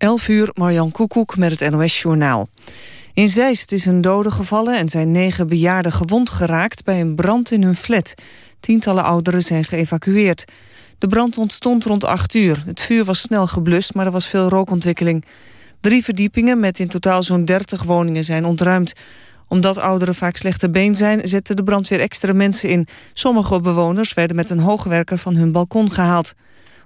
11 uur, Marjan Koekoek met het NOS-journaal. In Zeist is een dode gevallen en zijn negen bejaarden gewond geraakt... bij een brand in hun flat. Tientallen ouderen zijn geëvacueerd. De brand ontstond rond 8 uur. Het vuur was snel geblust, maar er was veel rookontwikkeling. Drie verdiepingen met in totaal zo'n 30 woningen zijn ontruimd. Omdat ouderen vaak slechte been zijn, zette de brandweer extra mensen in. Sommige bewoners werden met een hoogwerker van hun balkon gehaald.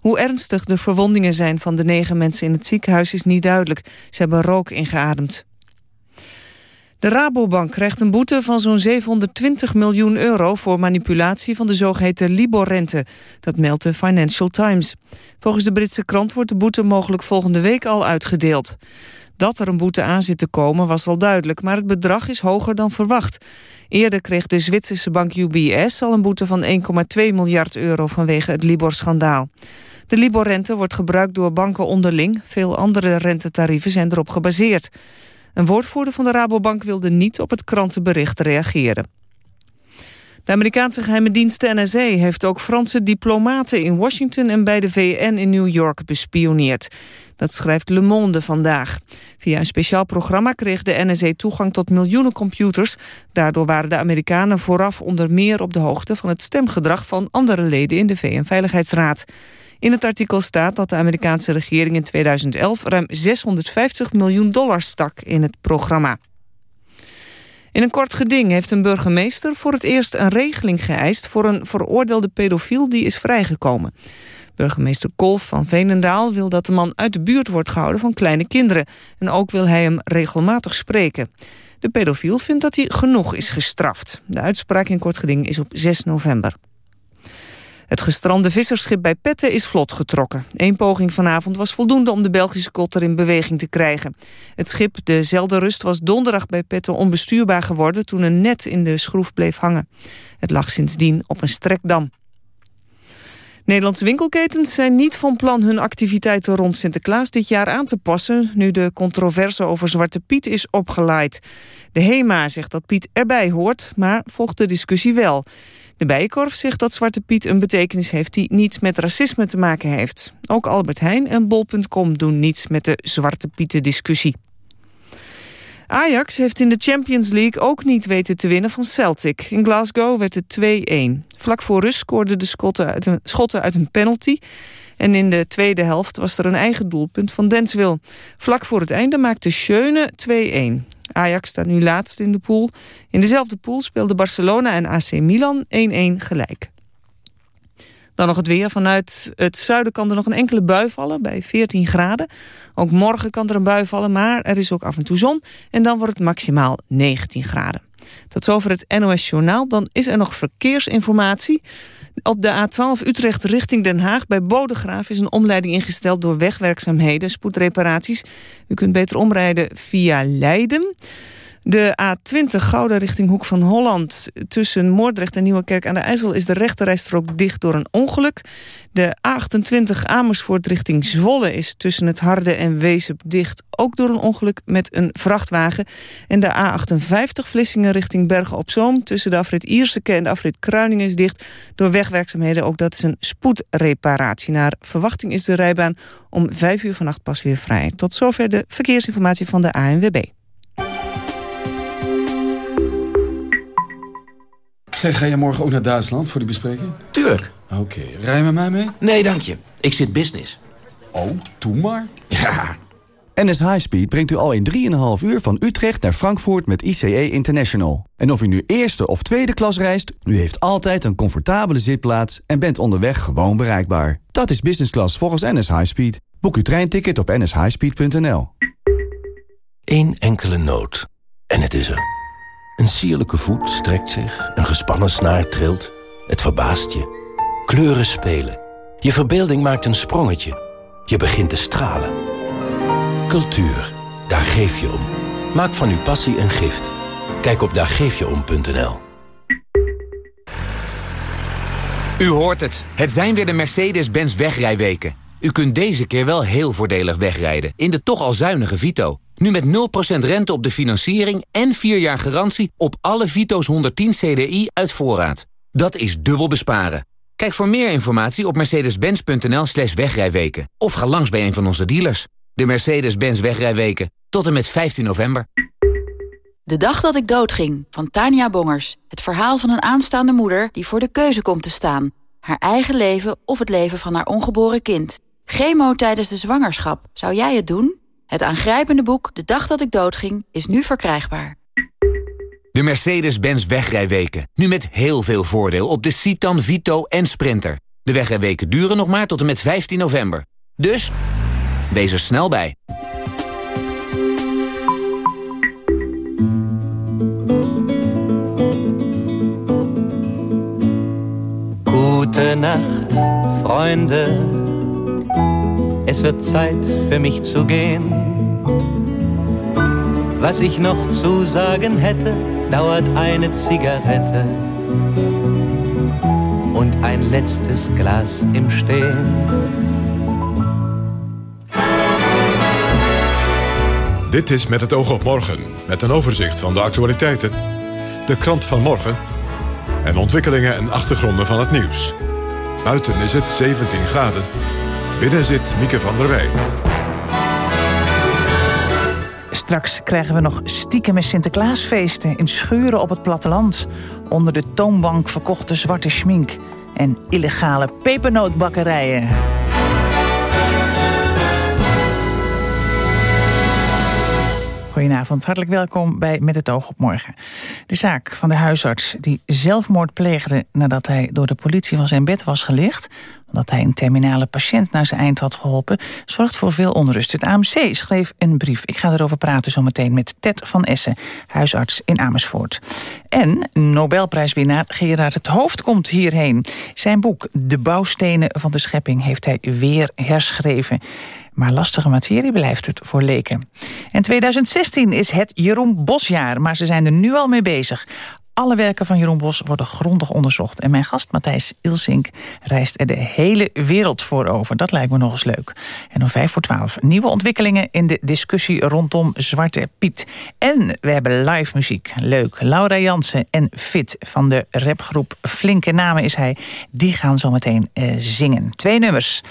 Hoe ernstig de verwondingen zijn van de negen mensen in het ziekenhuis is niet duidelijk. Ze hebben rook ingeademd. De Rabobank krijgt een boete van zo'n 720 miljoen euro... voor manipulatie van de zogeheten Libor-rente. Dat meldt de Financial Times. Volgens de Britse krant wordt de boete mogelijk volgende week al uitgedeeld. Dat er een boete aan zit te komen was al duidelijk... maar het bedrag is hoger dan verwacht. Eerder kreeg de Zwitserse bank UBS al een boete van 1,2 miljard euro... vanwege het Libor-schandaal. De Libor-rente wordt gebruikt door banken onderling. Veel andere rentetarieven zijn erop gebaseerd. Een woordvoerder van de Rabobank wilde niet op het krantenbericht reageren. De Amerikaanse geheime dienst NSA heeft ook Franse diplomaten in Washington en bij de VN in New York bespioneerd. Dat schrijft Le Monde vandaag. Via een speciaal programma kreeg de NSA toegang tot miljoenen computers. Daardoor waren de Amerikanen vooraf onder meer op de hoogte van het stemgedrag van andere leden in de VN-veiligheidsraad. In het artikel staat dat de Amerikaanse regering in 2011 ruim 650 miljoen dollar stak in het programma. In een kort geding heeft een burgemeester voor het eerst een regeling geëist voor een veroordeelde pedofiel die is vrijgekomen. Burgemeester Kolf van Veenendaal wil dat de man uit de buurt wordt gehouden van kleine kinderen. En ook wil hij hem regelmatig spreken. De pedofiel vindt dat hij genoeg is gestraft. De uitspraak in kort geding is op 6 november. Het gestrande vissersschip bij Petten is vlot getrokken. Eén poging vanavond was voldoende om de Belgische kotter in beweging te krijgen. Het schip, de Zelderust, was donderdag bij Petten onbestuurbaar geworden... toen een net in de schroef bleef hangen. Het lag sindsdien op een strekdam. Nederlandse winkelketens zijn niet van plan hun activiteiten rond Sinterklaas dit jaar aan te passen, nu de controverse over Zwarte Piet is opgeleid. De HEMA zegt dat Piet erbij hoort, maar volgt de discussie wel. De Bijenkorf zegt dat Zwarte Piet een betekenis heeft die niets met racisme te maken heeft. Ook Albert Heijn en Bol.com doen niets met de Zwarte Pieten discussie. Ajax heeft in de Champions League ook niet weten te winnen van Celtic. In Glasgow werd het 2-1. Vlak voor rust scoorden de Schotten uit een, Schotten uit een penalty. En in de tweede helft was er een eigen doelpunt van Denswil. Vlak voor het einde maakte Schöne 2-1. Ajax staat nu laatst in de pool. In dezelfde pool speelden Barcelona en AC Milan 1-1 gelijk. Dan nog het weer. Vanuit het zuiden kan er nog een enkele bui vallen bij 14 graden. Ook morgen kan er een bui vallen, maar er is ook af en toe zon. En dan wordt het maximaal 19 graden. Tot zover het NOS Journaal. Dan is er nog verkeersinformatie. Op de A12 Utrecht richting Den Haag bij Bodegraaf is een omleiding ingesteld door wegwerkzaamheden, spoedreparaties. U kunt beter omrijden via Leiden. De A20 Gouden richting Hoek van Holland. Tussen Moordrecht en Nieuwekerk aan de IJssel is de rechterrijstrook dicht door een ongeluk. De A28 Amersfoort richting Zwolle is tussen het Harde en Weesp dicht. Ook door een ongeluk met een vrachtwagen. En de A58 Vlissingen richting Bergen op Zoom. Tussen de afrit Ierseke en de afrit Kruiningen is dicht. Door wegwerkzaamheden ook dat is een spoedreparatie. Naar verwachting is de rijbaan om 5 uur vannacht pas weer vrij. Tot zover de verkeersinformatie van de ANWB. Zeg, ga je morgen ook naar Duitsland voor die bespreking? Tuurlijk. Oké, rij je met mij mee? Nee, dank je. Ik zit business. Oh, doe maar. Ja. NS Highspeed brengt u al in 3,5 uur van Utrecht naar Frankfurt met ICE International. En of u nu eerste of tweede klas reist, u heeft altijd een comfortabele zitplaats en bent onderweg gewoon bereikbaar. Dat is business class volgens NS Highspeed. Boek uw treinticket op nshighspeed.nl. Eén enkele noot. En het is er. Een sierlijke voet strekt zich, een gespannen snaar trilt. Het verbaast je. Kleuren spelen. Je verbeelding maakt een sprongetje. Je begint te stralen. Cultuur, daar geef je om. Maak van uw passie een gift. Kijk op daargeefjeom.nl U hoort het. Het zijn weer de Mercedes-Benz wegrijweken. U kunt deze keer wel heel voordelig wegrijden in de toch al zuinige Vito. Nu met 0% rente op de financiering en 4 jaar garantie op alle Vito's 110 CDI uit voorraad. Dat is dubbel besparen. Kijk voor meer informatie op mercedes-benz.nl slash wegrijweken. Of ga langs bij een van onze dealers. De Mercedes-Benz wegrijweken. Tot en met 15 november. De dag dat ik doodging, van Tania Bongers. Het verhaal van een aanstaande moeder die voor de keuze komt te staan. Haar eigen leven of het leven van haar ongeboren kind. Chemo tijdens de zwangerschap. Zou jij het doen? Het aangrijpende boek De dag dat ik doodging is nu verkrijgbaar. De Mercedes-Benz wegrijweken. Nu met heel veel voordeel op de Citan, Vito en Sprinter. De wegrijweken duren nog maar tot en met 15 november. Dus, wees er snel bij. Gute Nacht, Freunde. Es wird Zeit für mich zu gehen. Was ich noch zu sagen hätte, dauert eine Zigarette und ein letztes Glas im Stehen. Dit is Met het oog op morgen, met een overzicht van de actualiteiten, de krant van morgen en ontwikkelingen en achtergronden van het nieuws. Buiten is het 17 graden. Binnen zit Mieke van der Wij. Straks krijgen we nog stiekeme Sinterklaasfeesten in schuren op het platteland. Onder de toonbank verkochte zwarte schmink. En illegale pepernootbakkerijen. Goedenavond, hartelijk welkom bij Met het oog op morgen. De zaak van de huisarts die zelfmoord pleegde nadat hij door de politie van zijn bed was gelicht omdat hij een terminale patiënt naar zijn eind had geholpen, zorgt voor veel onrust. Het AMC schreef een brief. Ik ga erover praten zometeen met Ted van Essen, huisarts in Amersfoort. En Nobelprijswinnaar Gerard het Hoofd komt hierheen. Zijn boek De bouwstenen van de schepping heeft hij weer herschreven. Maar lastige materie blijft het voor leken. En 2016 is het Jeroen Bosjaar, maar ze zijn er nu al mee bezig. Alle werken van Jeroen Bos worden grondig onderzocht. En mijn gast Matthijs Ilsink reist er de hele wereld voor over. Dat lijkt me nog eens leuk. En om vijf voor twaalf nieuwe ontwikkelingen in de discussie rondom Zwarte Piet. En we hebben live muziek. Leuk. Laura Jansen en Fit van de rapgroep Flinke Namen is hij. Die gaan zometeen uh, zingen. Twee nummers.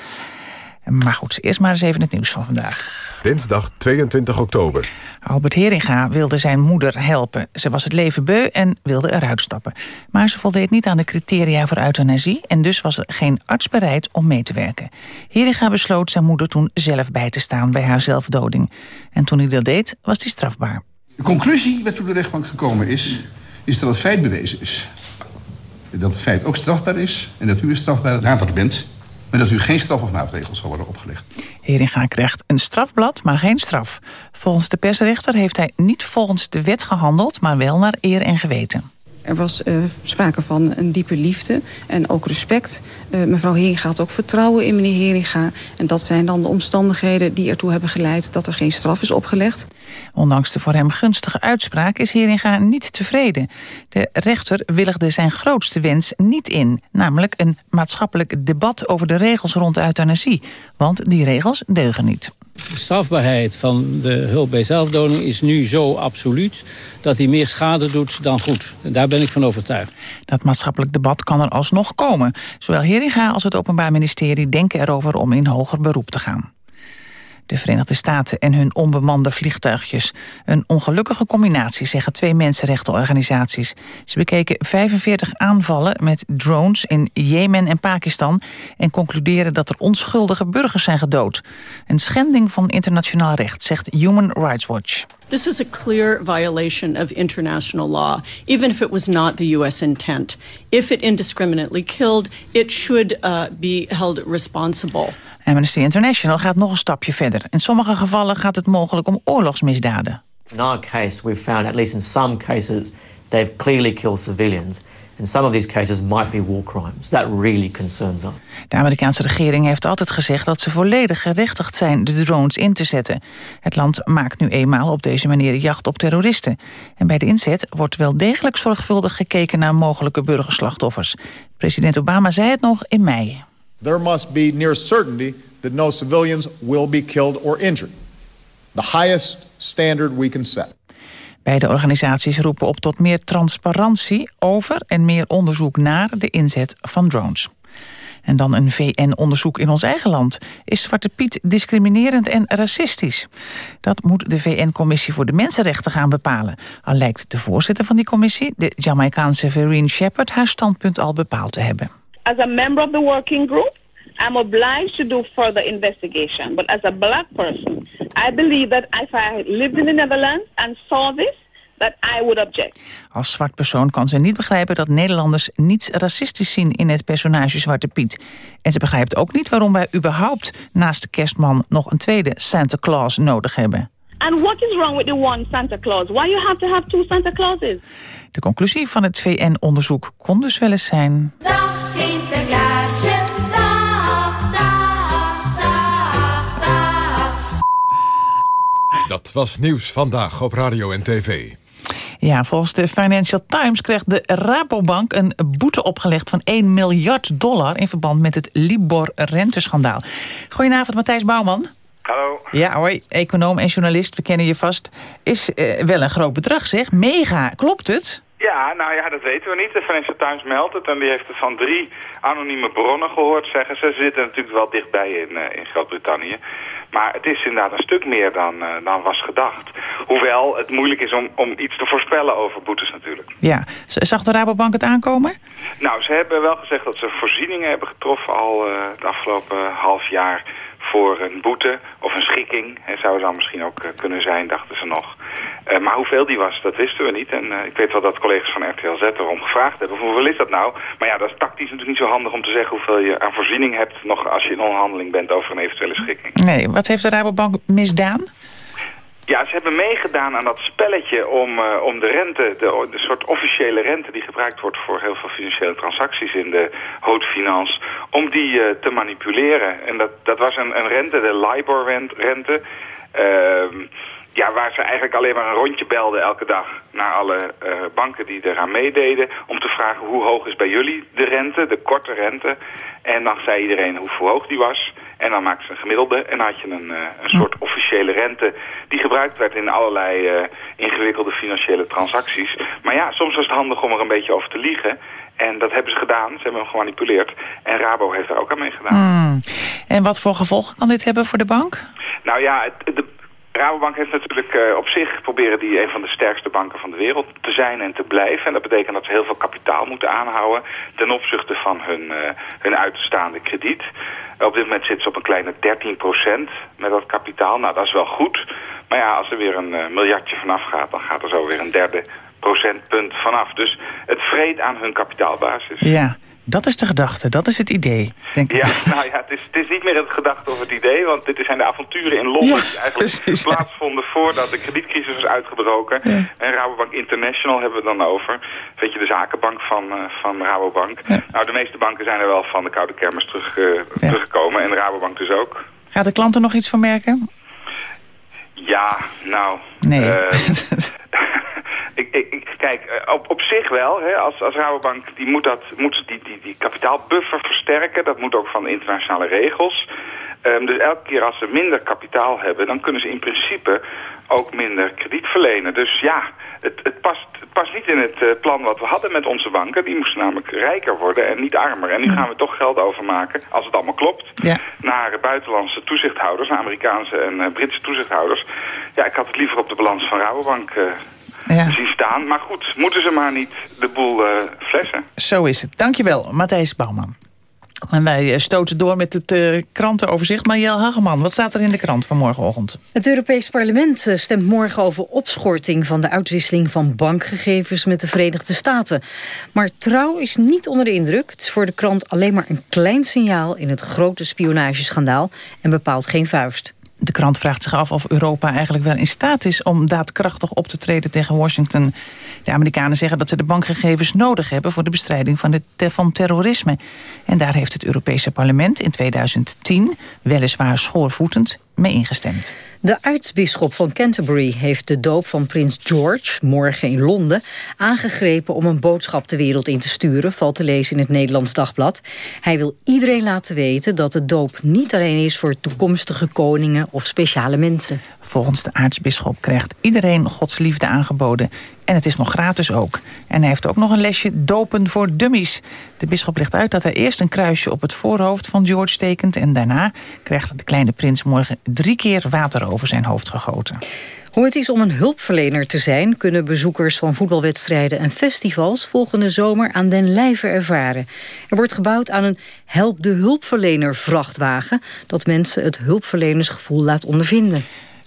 Maar goed, eerst maar eens even het nieuws van vandaag. Dinsdag 22 oktober. Albert Heringa wilde zijn moeder helpen. Ze was het leven beu en wilde eruit stappen. Maar ze voldeed niet aan de criteria voor euthanasie... en dus was er geen arts bereid om mee te werken. Heringa besloot zijn moeder toen zelf bij te staan bij haar zelfdoding. En toen hij dat deed, was hij strafbaar. De conclusie waartoe de rechtbank gekomen is... is dat het feit bewezen is. Dat het feit ook strafbaar is en dat u een strafbare dader bent maar dat u geen straf of maatregels zal worden opgelegd. Heringa krijgt een strafblad, maar geen straf. Volgens de persrechter heeft hij niet volgens de wet gehandeld... maar wel naar eer en geweten. Er was uh, sprake van een diepe liefde en ook respect. Uh, mevrouw Heringa had ook vertrouwen in meneer Heringa. En dat zijn dan de omstandigheden die ertoe hebben geleid... dat er geen straf is opgelegd. Ondanks de voor hem gunstige uitspraak is Heringa niet tevreden. De rechter willigde zijn grootste wens niet in. Namelijk een maatschappelijk debat over de regels rond euthanasie. Want die regels deugen niet. Strafbaarheid van de hulp bij zelfdoding is nu zo absoluut... dat hij meer schade doet dan goed. Daar ben ik van overtuigd. Dat maatschappelijk debat kan er alsnog komen. Zowel Heringa als het Openbaar Ministerie denken erover om in hoger beroep te gaan de Verenigde Staten en hun onbemande vliegtuigjes. Een ongelukkige combinatie, zeggen twee mensenrechtenorganisaties. Ze bekeken 45 aanvallen met drones in Jemen en Pakistan... en concluderen dat er onschuldige burgers zijn gedood. Een schending van internationaal recht, zegt Human Rights Watch. This is a clear violation of international law, even if it was not the U.S. intent. If it indiscriminately killed, it should uh, be held responsible. Amnesty International gaat nog een stapje verder. In sommige gevallen gaat het mogelijk om oorlogsmisdaden. In our case, we've found at least in some cases they've clearly killed civilians. And some of these cases might be war crimes. That really concerns us. De Amerikaanse regering heeft altijd gezegd dat ze volledig gerechtigd zijn de drones in te zetten. Het land maakt nu eenmaal op deze manier jacht op terroristen. En bij de inzet wordt wel degelijk zorgvuldig gekeken naar mogelijke burgerslachtoffers. President Obama zei het nog in mei. There must be near certainty that no civilians will be killed or injured. The highest standard we can set. Beide organisaties roepen op tot meer transparantie over en meer onderzoek naar de inzet van drones. En dan een VN-onderzoek in ons eigen land. Is Zwarte Piet discriminerend en racistisch? Dat moet de VN-commissie voor de Mensenrechten gaan bepalen. Al lijkt de voorzitter van die commissie, de Jamaicaanse Vereen Shepard... haar standpunt al bepaald te hebben. As a member of the working group, I'm obliged to do further investigation. But as a black person, I believe that if I lived in the Netherlands and saw this, that I would object. Als zwart persoon kan ze niet begrijpen dat Nederlanders niets racistisch zien in het personage Zwarte Piet. En ze begrijpt ook niet waarom wij überhaupt naast de kerstman nog een tweede Santa Claus nodig hebben. And what is wrong with the one Santa Claus? Why you have to have two Santa Clauses? De conclusie van het VN-onderzoek kon dus wel eens zijn... Dag Sinterklaasje, dag, dag, dag, dag. Dat was nieuws vandaag op radio en tv. Ja, volgens de Financial Times krijgt de Rabobank een boete opgelegd van 1 miljard dollar in verband met het Libor-renteschandaal. Goedenavond, Matthijs Bouwman. Hallo. Ja, hoi, econoom en journalist, we kennen je vast. Is eh, wel een groot bedrag, zeg. Mega, klopt het? Ja, nou ja, dat weten we niet. De Financial Times meldt het en die heeft het van drie anonieme bronnen gehoord, zeggen ze. Ze zitten natuurlijk wel dichtbij in, eh, in Groot-Brittannië. Maar het is inderdaad een stuk meer dan, eh, dan was gedacht. Hoewel het moeilijk is om, om iets te voorspellen over boetes natuurlijk. Ja, zag de Rabobank het aankomen? Nou, ze hebben wel gezegd dat ze voorzieningen hebben getroffen al eh, het afgelopen half jaar voor een boete of een schikking. Hè, zou dan misschien ook eh, kunnen zijn, dachten ze nog. Eh, maar hoeveel die was, dat wisten we niet. En eh, ik weet wel dat collega's van RTL Z erom gevraagd hebben. Hoeveel is dat nou? Maar ja, dat is tactisch natuurlijk niet zo handig om te zeggen hoeveel je aan voorziening hebt... nog als je in onderhandeling bent over een eventuele schikking. Nee, wat heeft de Rabobank misdaan? Ja, ze hebben meegedaan aan dat spelletje om, eh, om de rente, de, de soort officiële rente die gebruikt wordt voor heel veel financiële transacties in de haute om die eh, te manipuleren. En dat, dat was een, een rente, de LIBOR-rente, ehm, ja, waar ze eigenlijk alleen maar een rondje belden elke dag naar alle eh, banken die eraan meededen, om te vragen hoe hoog is bij jullie de rente, de korte rente. En dan zei iedereen hoe hoog die was. En dan maakten ze een gemiddelde en dan had je een, eh, een soort officiële rente die gebruikt werd in allerlei eh, ingewikkelde financiële transacties. Maar ja, soms was het handig om er een beetje over te liegen. En dat hebben ze gedaan. Ze hebben hem gemanipuleerd. En Rabo heeft er ook aan meegedaan. Hmm. En wat voor gevolgen kan dit hebben voor de bank? Nou ja, het, de Rabobank heeft natuurlijk eh, op zich proberen die een van de sterkste banken van de wereld te zijn en te blijven. En dat betekent dat ze heel veel kapitaal moeten aanhouden ten opzichte van hun, eh, hun uitstaande krediet. op dit moment zitten ze op een kleine 13% met dat kapitaal. Nou, dat is wel goed. Maar ja, als er weer een eh, miljardje vanaf gaat, dan gaat er zo weer een derde procentpunt vanaf. Dus het vreet aan hun kapitaalbasis. Ja, dat is de gedachte, dat is het idee, denk ik. Ja, nou ja, het is, het is niet meer het gedachte of het idee, want dit zijn de avonturen in Londen Ja, die eigenlijk precies, ja. plaatsvonden voordat de kredietcrisis was uitgebroken. En Rabobank International hebben we het dan over. Weet je, de zakenbank van, eh, van Rabobank. Nou, de meeste banken zijn er wel van de koude kermis terug, eh, teruggekomen en Rabobank dus ook. Gaat de klant er nog iets van merken? Ja, nou... Nee. eh, ik, kijk, eh, op, op zich wel. Hè, als, als Rabobank die moet, dat, moet die, die, die kapitaalbuffer versterken. Dat moet ook van de internationale regels. Ehm, dus elke keer als ze minder kapitaal hebben... dan kunnen ze in principe ook minder krediet verlenen. Dus ja, het, het, past, het past niet in het eh, plan wat we hadden met onze banken. Die moesten namelijk rijker worden en niet armer. En nu gaan we toch geld overmaken, als het allemaal klopt... Ja. naar buitenlandse toezichthouders, naar Amerikaanse en eh, Britse toezichthouders. Ja, ik had het liever op de balans van Rabobank Ja. zien staan. Maar goed, moeten ze maar niet de boel eh, flessen. Zo is het. Dankjewel, Matthijs Bouwman. En wij eh, stoten door met het eh, krantenoverzicht. Marielle Hageman, wat staat er in de krant van morgenochtend? Het Europees Parlement stemt morgen over opschorting van de uitwisseling van bankgegevens met de Verenigde Staten. Maar trouw is niet onder de indruk. Het is voor de krant alleen maar een klein signaal in het grote spionageschandaal en bepaalt geen vuist. De krant vraagt zich af of Europa eigenlijk wel in staat is om daadkrachtig op te treden tegen Washington. De Amerikanen zeggen dat ze de bankgegevens nodig hebben voor de bestrijding van, van terrorisme. En daar heeft het Europese parlement in 2010, weliswaar schoorvoetend, mee ingestemd. De aartsbisschop van Canterbury heeft de doop van prins George, morgen in Londen, aangegrepen om een boodschap de wereld in te sturen, valt te lezen in het Nederlands Dagblad. Hij wil iedereen laten weten dat de doop niet alleen is voor toekomstige koningen of speciale mensen. Volgens de aartsbisschop krijgt iedereen Gods liefde aangeboden. En het is nog gratis ook. En hij heeft ook nog een lesje dopen voor dummies. De bisschop legt uit dat hij eerst een kruisje op het voorhoofd van George tekent... en daarna krijgt de kleine prins morgen drie keer water over zijn hoofd gegoten. Hoe het is om een hulpverlener te zijn... kunnen bezoekers van voetbalwedstrijden en festivals... volgende zomer aan den lijve ervaren. Er wordt gebouwd aan een Help de Hulpverlener vrachtwagen... dat mensen het hulpverlenersgevoel laat ondervinden.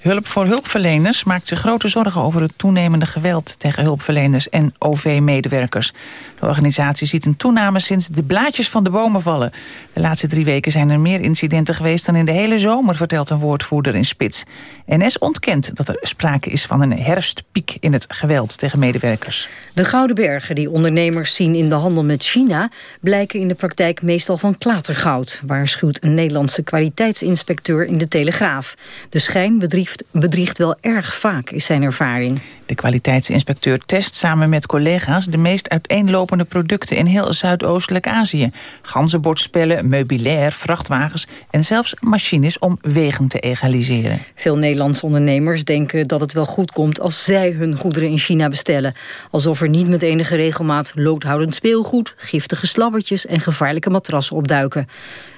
Hulp voor hulpverleners maakt zich grote zorgen over het toenemende geweld tegen hulpverleners en OV-medewerkers. De organisatie ziet een toename sinds de blaadjes van de bomen vallen. De laatste drie weken zijn er meer incidenten geweest dan in de hele zomer, vertelt een woordvoerder in Spits. NS ontkent dat er sprake is van een herfstpiek in het geweld tegen medewerkers. De gouden bergen die ondernemers zien in de handel met China... blijken in de praktijk meestal van klatergoud... waarschuwt een Nederlandse kwaliteitsinspecteur in de Telegraaf. De schijn bedriegt, bedriegt wel erg vaak, is zijn ervaring. De kwaliteitsinspecteur test samen met collega's de meest uiteenlopende producten in heel Zuidoostelijk Azië. Ganzenbordspellen, meubilair, vrachtwagens en zelfs machines om wegen te egaliseren. Veel Nederlandse ondernemers denken dat het wel goed komt als zij hun goederen in China bestellen. Alsof er niet met enige regelmaat loodhoudend speelgoed, giftige slabbertjes en gevaarlijke matrassen opduiken.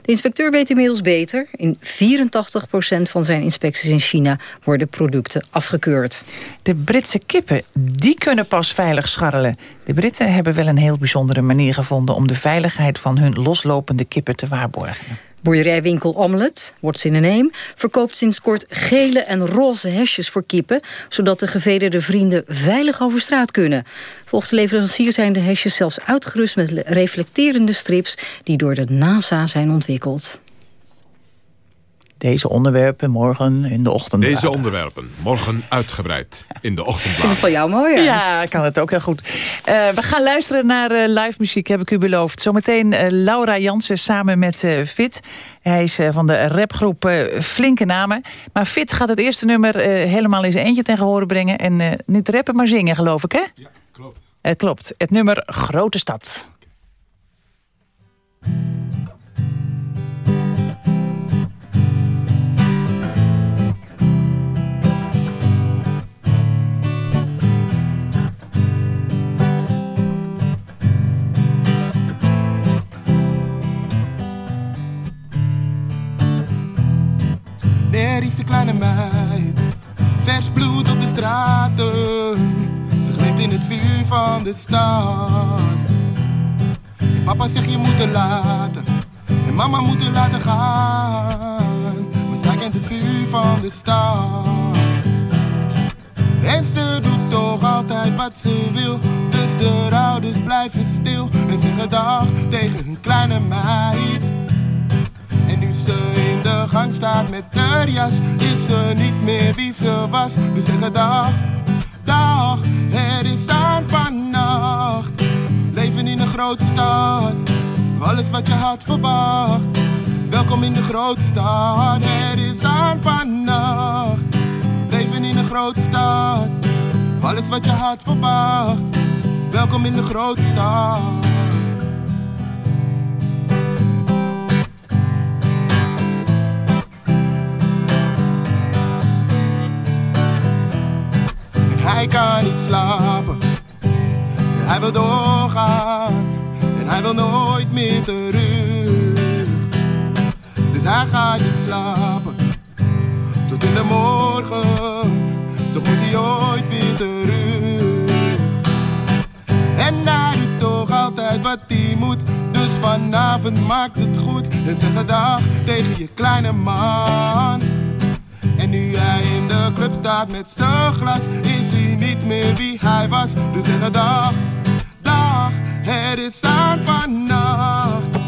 De inspecteur weet inmiddels beter. In 84% van zijn inspecties in China worden producten afgekeurd. De Britse kippen, die kunnen pas veilig scharrelen. De Britten hebben wel een heel bijzondere manier gevonden... om de veiligheid van hun loslopende kippen te waarborgen. Boerderijwinkel Omelet, what's in a name, verkoopt sinds kort gele en roze hesjes voor kippen, zodat de gevederde vrienden veilig over straat kunnen. Volgens de leverancier zijn de hesjes zelfs uitgerust met reflecterende strips die door de NASA zijn ontwikkeld. Deze onderwerpen morgen in de ochtend. Deze onderwerpen morgen uitgebreid in de ochtendbladen. Dat is van jou mooi, hè? Ja, kan het ook heel goed. Uh, we gaan luisteren naar uh, live muziek, heb ik u beloofd. Zometeen uh, Laura Jansen samen met Fit. Hij is van de rapgroep Flinke Namen. Maar Fit gaat het eerste nummer helemaal in zijn eentje ten gehore brengen. En niet rappen, maar zingen, geloof ik, hè? Ja, klopt. Het klopt. Het nummer Grote Stad. Er is de kleine meid, vers bloed op de straten. Ze glimt in het vuur van de stad. En papa zegt je moet er laten, en mama moet laten gaan. Want zij kent het vuur van de stad. En ze doet toch altijd wat ze wil. Dus de ouders blijven stil en zeggen dag tegen hun kleine meid. Nu ze in de gang staat met haar jas, is ze niet meer wie ze was. Dus zeggen dag, dag, het is aan vannacht. Leven in een grote stad, alles wat je had verwacht. Welkom in de grote stad, het is aan vannacht. Leven in een grote stad, alles wat je had verwacht. Welkom in de grote stad. Hij kan niet slapen. Hij wil doorgaan en hij wil nooit meer terug. Dus hij gaat niet slapen tot in de morgen. Toch moet hij ooit weer terug. En hij doet toch altijd wat hij moet. Dus vanavond maakt het goed. En zeg gedag tegen je kleine man. Nu hij in de club staat met zijn glas, is hij niet meer wie hij was. Dus zeg dag, dag, het is aan vannacht.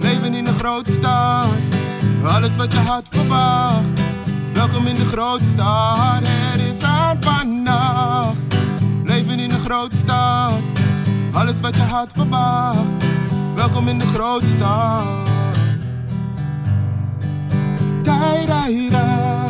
Leven in de grote stad, alles wat je had verwacht. Welkom in de grote stad, het is aan vannacht. Leven in de grote stad, alles wat je had verwacht. Welkom in de grote stad. Dai, dai.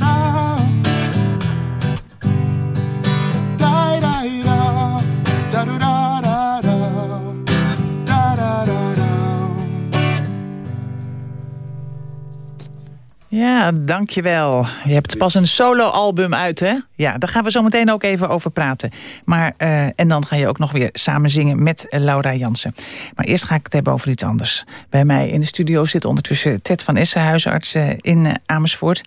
Ja, dankjewel. Je hebt pas een solo-album uit, hè? Ja, daar gaan we zo meteen ook even over praten. Maar, uh, en dan ga je ook nog weer samen zingen met Laura Jansen. Maar eerst ga ik het hebben over iets anders. Bij mij in de studio zit ondertussen Ted van Essen, huisarts uh, in uh, Amersfoort.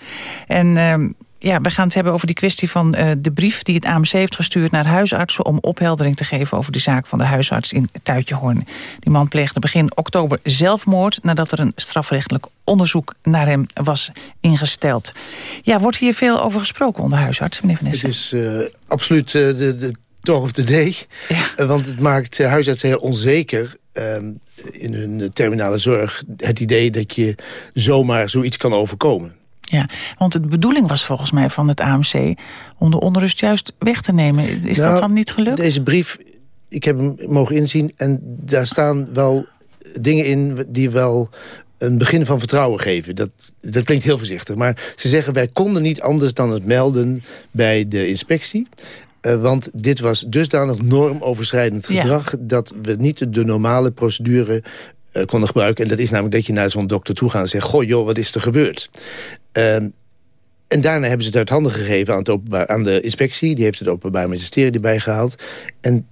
En ehm, ja, we gaan het hebben over die kwestie van uh, de brief... die het AMC heeft gestuurd naar huisartsen... om opheldering te geven over de zaak van de huisarts in Tuitjehoorn. Die man pleegde begin oktober zelfmoord... nadat er een strafrechtelijk onderzoek naar hem was ingesteld. Ja, wordt hier veel over gesproken onder huisartsen, meneer Van? Het is uh, absoluut uh, de, de talk of the day. Ja. want het maakt huisartsen heel onzeker... Ehm, in hun terminale zorg het idee dat je zomaar zoiets kan overkomen. Ja, want de bedoeling was volgens mij van het AMC... om de onrust juist weg te nemen. Is nou, dat dan niet gelukt? Deze brief, ik heb hem mogen inzien... en daar staan wel dingen in die wel een begin van vertrouwen geven. Dat, dat klinkt heel voorzichtig. Maar ze zeggen, wij konden niet anders dan het melden bij de inspectie. Uh, want dit was dusdanig normoverschrijdend gedrag... Ja. dat we niet de normale procedure uh, konden gebruiken. En dat is namelijk dat je naar zo'n dokter toe gaat en zegt... goh joh, wat is er gebeurd? Uh, en daarna hebben ze het uit handen gegeven aan, het aan de inspectie. Die heeft het Openbaar Ministerie erbij gehaald. En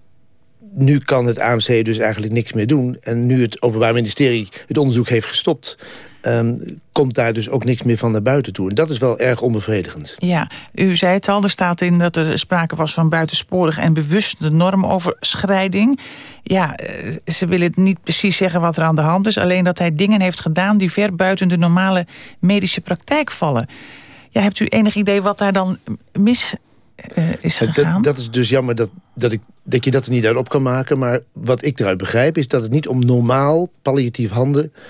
nu kan het AMC dus eigenlijk niks meer doen. En nu het Openbaar Ministerie het onderzoek heeft gestopt... Um, komt daar dus ook niks meer van naar buiten toe. En dat is wel erg onbevredigend. Ja, u zei het al, er staat in dat er sprake was van buitensporig en bewuste normoverschrijding. Ja, eh, ze willen niet precies zeggen wat er aan de hand is... alleen dat hij dingen heeft gedaan die ver buiten de normale medische praktijk vallen. Ja, hebt u enig idee wat daar dan mis uh, is gegaan? Dat, dat, is dus jammer dat, dat, ik, dat je dat er niet uit op kan maken. Maar wat ik eruit begrijp is dat het niet om normaal palliatief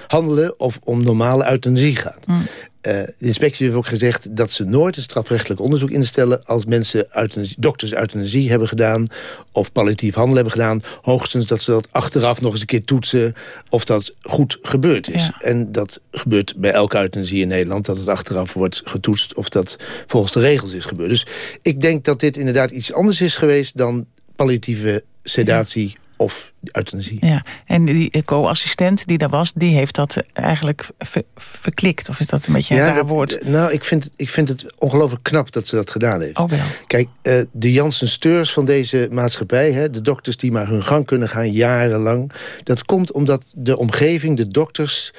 handelen... of om normale euthanasie gaat. Mm. Uh, de inspectie heeft ook gezegd dat ze nooit een strafrechtelijk onderzoek instellen... als mensen euthanasie, dokters euthanasie hebben gedaan of palliatief handelen hebben gedaan. Hoogstens dat ze dat achteraf nog eens een keer toetsen of dat goed gebeurd is. Ja. En dat gebeurt bij elke euthanasie in Nederland... dat het achteraf wordt getoetst of dat volgens de regels is gebeurd. Dus ik denk dat dit inderdaad iets anders is geweest... dan palliatieve sedatie of euthanasie. Ja, en die co-assistent die daar was, die heeft dat eigenlijk ver, verklikt. Of is dat een beetje een ja, raar dat, woord? Nou, ik vind, ik vind het ongelooflijk knap dat ze dat gedaan heeft. Oh, wel. Kijk, uh, de Janssen Steurs van deze maatschappij... Hè, de dokters die maar hun gang kunnen gaan jarenlang... dat komt omdat de omgeving, de dokters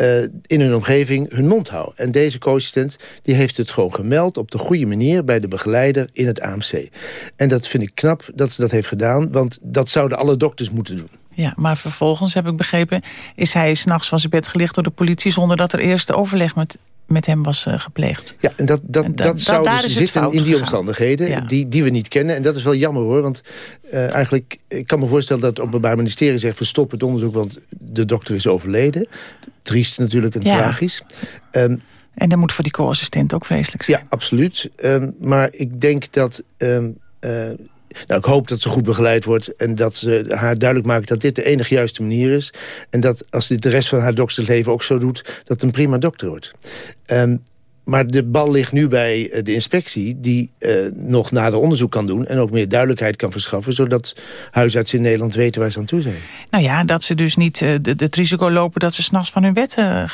uh, in hun omgeving hun mond houden. En deze co-assistent die heeft het gewoon gemeld op de goede manier... bij de begeleider in het AMC. En dat vind ik knap dat ze dat heeft gedaan... want dat zouden alle dokters moeten doen. Ja, maar vervolgens, heb ik begrepen... is hij s'nachts van zijn bed gelicht door de politie... zonder dat er eerst overleg met met hem was uh, gepleegd. Ja, en dat, dat, en dat zou dus zitten in die gegaan. omstandigheden ja. die, die we niet kennen. En dat is wel jammer hoor, want uh, eigenlijk... ik kan me voorstellen dat het Openbaar Ministerie zegt... we stoppen het onderzoek, want de dokter is overleden. Triest natuurlijk en ja. tragisch. Um, en dat moet voor die co-assistent ook vreselijk zijn. Ja, absoluut. Um, maar ik denk dat... Um, uh, nou, ik hoop dat ze goed begeleid wordt en dat ze haar duidelijk maakt dat dit de enige juiste manier is. En dat als dit de rest van haar doktersleven ook zo doet, dat een prima dokter wordt. Um, maar de bal ligt nu bij de inspectie... die uh, nog nader onderzoek kan doen... en ook meer duidelijkheid kan verschaffen... zodat huisartsen in Nederland weten waar ze aan toe zijn. Nou ja, dat ze dus niet uh, de, het risico lopen... dat ze s'nachts van hun bed uh,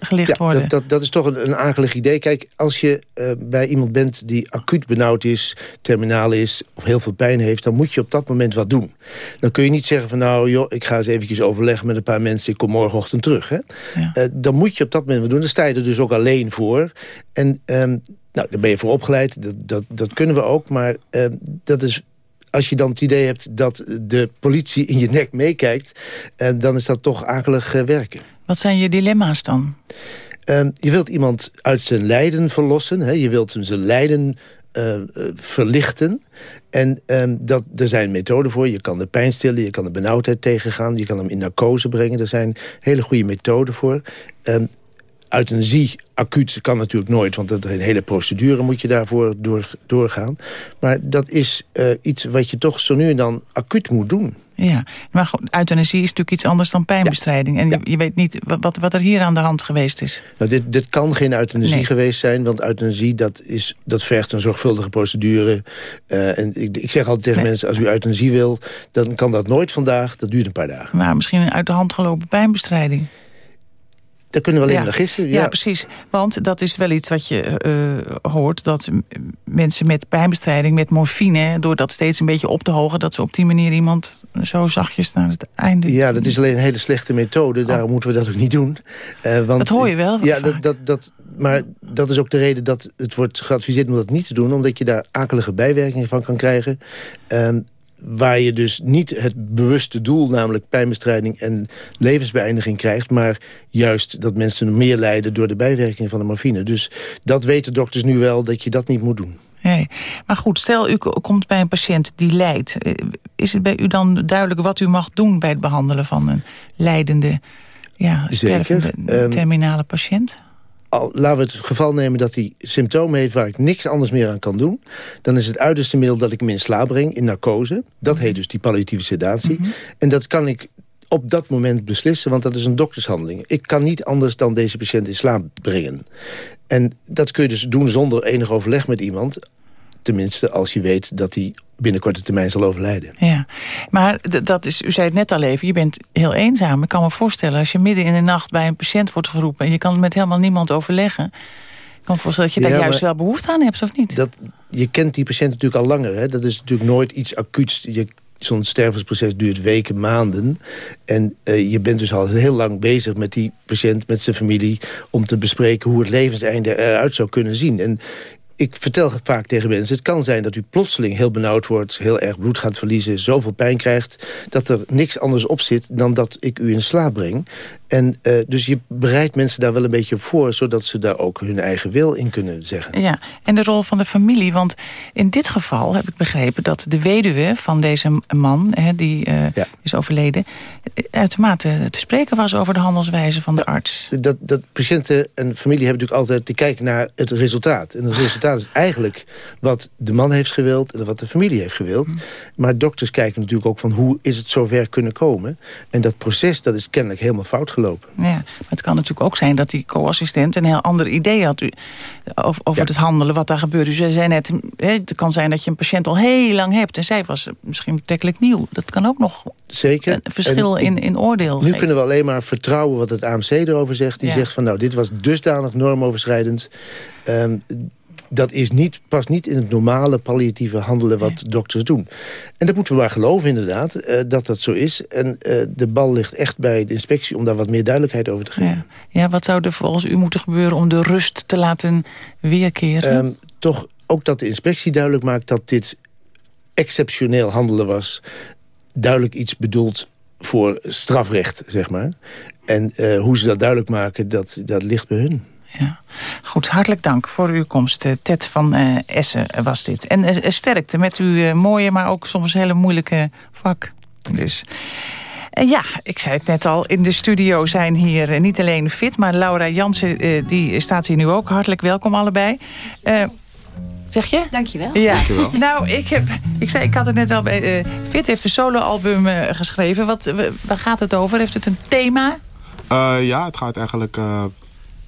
gelicht ja, worden. Dat, dat, dat is toch een, een aangelig idee. Kijk, als je bij iemand bent die acuut benauwd is... terminaal is of heel veel pijn heeft... dan moet je op dat moment wat doen. Dan kun je niet zeggen van... nou joh, ik ga eens eventjes overleggen met een paar mensen... ik kom morgenochtend terug. Hè? Ja. dan moet je op dat moment wat doen. Dan sta je er dus ook alleen voor... En um, nou, daar ben je voor opgeleid, dat, dat, dat kunnen we ook. Maar um, dat is als je dan het idee hebt dat de politie in je nek meekijkt... Uh, dan is dat toch akelig uh, werken. Wat zijn je dilemma's dan? Um, je wilt iemand uit zijn lijden verlossen. Hè? Je wilt hem zijn lijden uh, verlichten. En um, dat, er zijn methoden voor. Je kan de pijn stillen, je kan de benauwdheid tegengaan... je kan hem in narcose brengen. Er zijn hele goede methoden voor. Um, euthanasie acuut kan natuurlijk nooit... want dat, een hele procedure moet je daarvoor door, doorgaan. Maar dat is uh, iets wat je toch zo nu en dan acuut moet doen. Ja, maar euthanasie is natuurlijk iets anders dan pijnbestrijding. Ja. En ja. je, je, weet niet wat, wat er hier aan de hand geweest is. Nou, dit, dit kan geen euthanasie nee. geweest zijn. Want euthanasie, dat, is, dat vergt een zorgvuldige procedure. Uh, en ik, ik zeg altijd tegen nee. mensen, als u euthanasie wil... dan kan dat nooit vandaag, dat duurt een paar dagen. Maar misschien een uit de hand gelopen pijnbestrijding. Daar kunnen we alleen ja. maar gissen. Ja. precies. Want dat is wel iets wat je eh, hoort... dat mensen met pijnbestrijding, met morfine... door dat steeds een beetje op te hogen... dat ze op die manier iemand zo zachtjes naar het einde... Ja, dat is alleen een hele slechte methode. Daarom moeten we dat ook niet doen. Eh, want, Oh. Dat hoor je wel Ja, dat, dat, dat, maar dat is ook de reden dat het wordt geadviseerd om dat niet te doen. Omdat je daar akelige bijwerkingen van kan krijgen. Ehm, waar je dus niet het bewuste doel, namelijk pijnbestrijding en levensbeëindiging krijgt... maar juist dat mensen meer lijden door de bijwerkingen van de morfine. Dus dat weten dokters nu wel, dat je dat niet moet doen. Nee. Maar goed, stel u komt bij een patiënt die lijdt. Eh, Is het bij u dan duidelijk wat u mag doen... bij het behandelen van een lijdende, ja, stervende, Ehm, terminale patiënt? Al, laten we het geval nemen dat hij symptomen heeft... waar ik niks anders meer aan kan doen... dan is het uiterste middel dat ik hem in slaap breng, in narcose. Dat heet dus die palliatieve sedatie. En dat kan ik op dat moment beslissen, want dat is een doktershandeling. Ik kan niet anders dan deze patiënt in slaap brengen. En dat kun je dus doen zonder enig overleg met iemand... tenminste als je weet dat hij binnen korte termijn zal overlijden. Ja, maar dat is, u zei het net al even, je bent heel eenzaam. Ik kan me voorstellen, als je midden in de nacht bij een patiënt wordt geroepen... en je kan met helemaal niemand overleggen... ik kan me voorstellen dat je daar Ja, juist wel behoefte aan hebt, of niet? Dat, je kent die patiënt natuurlijk al langer. Hè? Dat is natuurlijk nooit iets acuuts. Je- Zo'n stervensproces duurt weken, maanden. En eh, je bent dus al heel lang bezig met die patiënt, met zijn familie... om te bespreken hoe het levenseinde eruit zou kunnen zien. En ik vertel vaak tegen mensen... het kan zijn dat u plotseling heel benauwd wordt... heel erg bloed gaat verliezen, zoveel pijn krijgt... dat er niks anders op zit dan dat ik u in slaap breng. En eh, dus je bereidt mensen daar wel een beetje op voor... zodat ze daar ook hun eigen wil in kunnen zeggen. Ja, en de rol van de familie. Want in dit geval heb ik begrepen dat de weduwe van deze man... Hè, die eh, is overleden, eh, uitermate te spreken was over de handelswijze van de arts. dat, dat patiënten en familie hebben natuurlijk altijd te kijken naar het resultaat. En het resultaat is eigenlijk wat de man heeft gewild en wat de familie heeft gewild. Hm. Maar dokters kijken natuurlijk ook van hoe is het zover kunnen komen. En dat proces dat is kennelijk helemaal fout gelopen. Ja, maar het kan natuurlijk ook zijn dat die co-assistent een heel ander idee had over, over het handelen, wat daar gebeurde. U zei net, het kan zijn dat je een patiënt al heel lang hebt en zij was misschien betrekkelijk nieuw. Dat kan ook nog Zeker. een verschil En in, in oordeel Nu geven. kunnen we alleen maar vertrouwen wat het AMC erover zegt. Die Ja. zegt van nou, dit was dusdanig normoverschrijdend. Ehm, dat is niet, past niet in het normale palliatieve handelen wat dokters doen. En dat moeten we maar geloven inderdaad, eh, dat dat zo is. En eh, de bal ligt echt bij de inspectie om daar wat meer duidelijkheid over te geven. Ja. ja, wat zou er volgens u moeten gebeuren om de rust te laten weerkeren? Ehm, toch ook dat de inspectie duidelijk maakt dat dit exceptioneel handelen was. Duidelijk iets bedoeld voor strafrecht, zeg maar. En eh, hoe ze dat duidelijk maken, dat, dat ligt bij hun. Goed, hartelijk dank voor uw komst. Eh, Ted van eh, Essen was dit. En eh, sterkte met uw mooie, maar ook soms hele moeilijke vak. Dus... Ja, ik zei het net al, in de studio zijn hier niet alleen Fit... maar Laura Jansen, eh, die staat hier nu ook. Hartelijk welkom allebei. Eh, zeg je? Dankjewel. Ja. Dankjewel. Nou, ik, heb, ik zei, ik had het net al bij... eh, Fit heeft een soloalbum eh, geschreven. Wat, waar gaat het over? Heeft het een thema? Eh, ja, het gaat eigenlijk eh,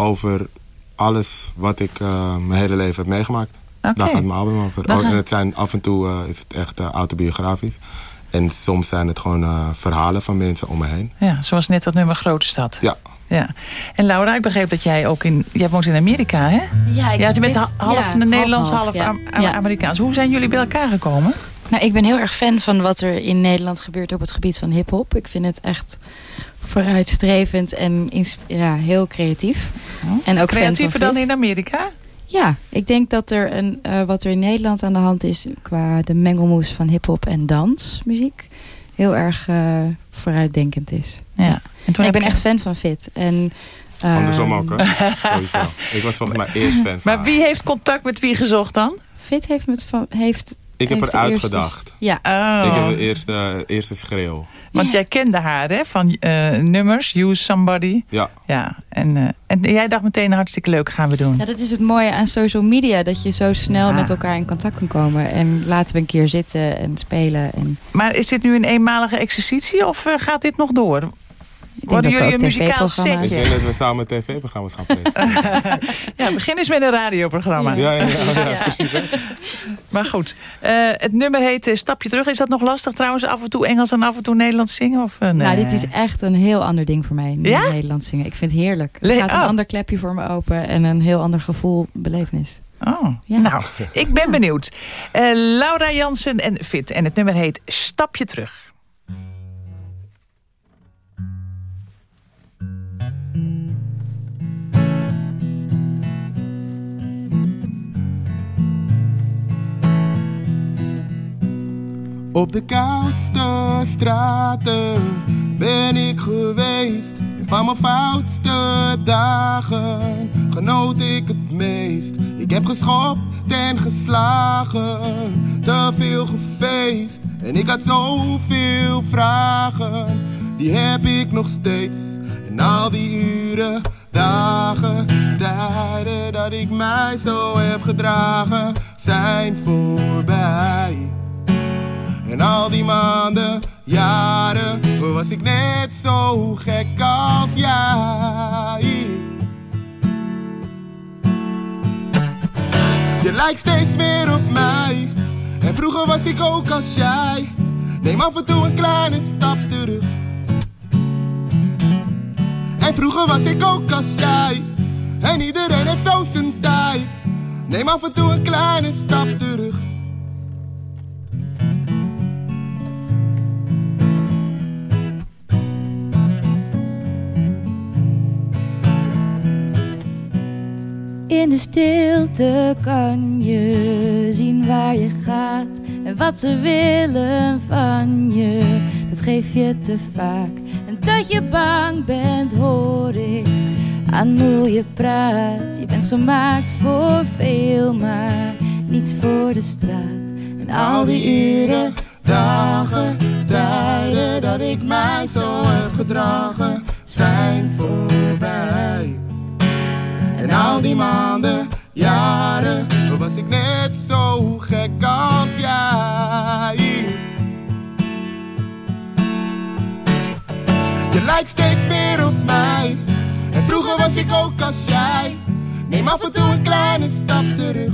over alles wat ik eh, mijn hele leven heb meegemaakt. Oké. Daar gaat mijn album over. Gaan- en het zijn af en toe eh, is het echt eh, autobiografisch. En soms zijn het gewoon eh, verhalen van mensen om me heen. Ja, zoals net dat nummer Grote Stad. Ja. Ja. En Laura, ik begreep dat jij ook in... Jij woont in Amerika, hè? Ja, ik ja, je bent half ja, Nederlands, half, half, ja. Am-. Amerikaans. Hoe zijn jullie bij elkaar gekomen? Nou, ik ben heel erg fan van wat er in Nederland gebeurt op het gebied van hip-hop. Ik vind het echt vooruitstrevend en ja, heel creatief. En ook Creatiever dan in Amerika? Ja, ik denk dat er een, eh, wat er in Nederland aan de hand is qua de mengelmoes van hip-hop en dansmuziek heel erg eh, vooruitdenkend is. Ja. En En toen ik ben je- echt fan van Fit. En, ehm, Andersom ook, hè? Sowieso. Ik was volgens mij eerst fan van Maar wie heeft contact met wie gezocht dan? Fit heeft met van heeft. Ik heb heeft er eerste- uitgedacht. Ja. Oh. Ik heb de eerste, eerste schreeuw. Want jij kende haar, hè? Van eh, nummers, Use Somebody. Ja. Ja. En, eh, en jij dacht meteen, hartstikke leuk, gaan we doen. Ja, dat is het mooie aan social media. Dat je zo snel Ja. met elkaar in contact kan komen. En laten we een keer zitten en spelen. En... Maar is dit nu een eenmalige exercitie of eh, gaat dit nog door? Worden jullie een muzikaal tv-programma's- Ik setje? denk dat we samen tv-programma's gaan presenteren. Ja, begin eens met een radioprogramma. Ja, ja, ja, ja, precies. hè. Maar goed, eh, het nummer heet eh, Stapje Terug. Is dat nog lastig trouwens? Af en toe Engels en af en toe Nederlands zingen? Of, eh, Nou, nee? dit is echt een heel ander ding voor mij. Ja? Nederlands zingen. Ik vind het heerlijk. Er gaat een oh. ander klepje voor me open en een heel ander gevoel, belevenis. Oh, nou, ik ben benieuwd. Eh, Laura Jansen en Fit. En het nummer heet Stapje Terug. Op de koudste straten ben ik geweest. En van mijn foutste dagen genoot ik het meest. Ik heb geschopt en geslagen, te veel gefeest. En ik had zoveel vragen, die heb ik nog steeds. En al die uren, dagen, tijden dat ik mij zo heb gedragen, zijn voorbij. En al die maanden, jaren, was ik net zo gek als jij. Je lijkt steeds meer op mij. En vroeger was ik ook als jij. Neem af en toe een kleine stap terug. En vroeger was ik ook als jij. En iedereen heeft zo zijn tijd. Neem af en toe een kleine stap terug. In de stilte kan je zien waar je gaat en wat ze willen van je. Dat geef je te vaak. En dat je bang bent, hoor ik aan hoe je praat. Je bent gemaakt voor veel, maar niet voor de straat. En al die uren, dagen, tijden dat ik mij zo heb gedragen, zijn voorbij. En al die maanden, jaren, was ik net zo gek als jij. Je lijkt steeds meer op mij. En vroeger was ik ook als jij. Neem af en toe een kleine stap terug.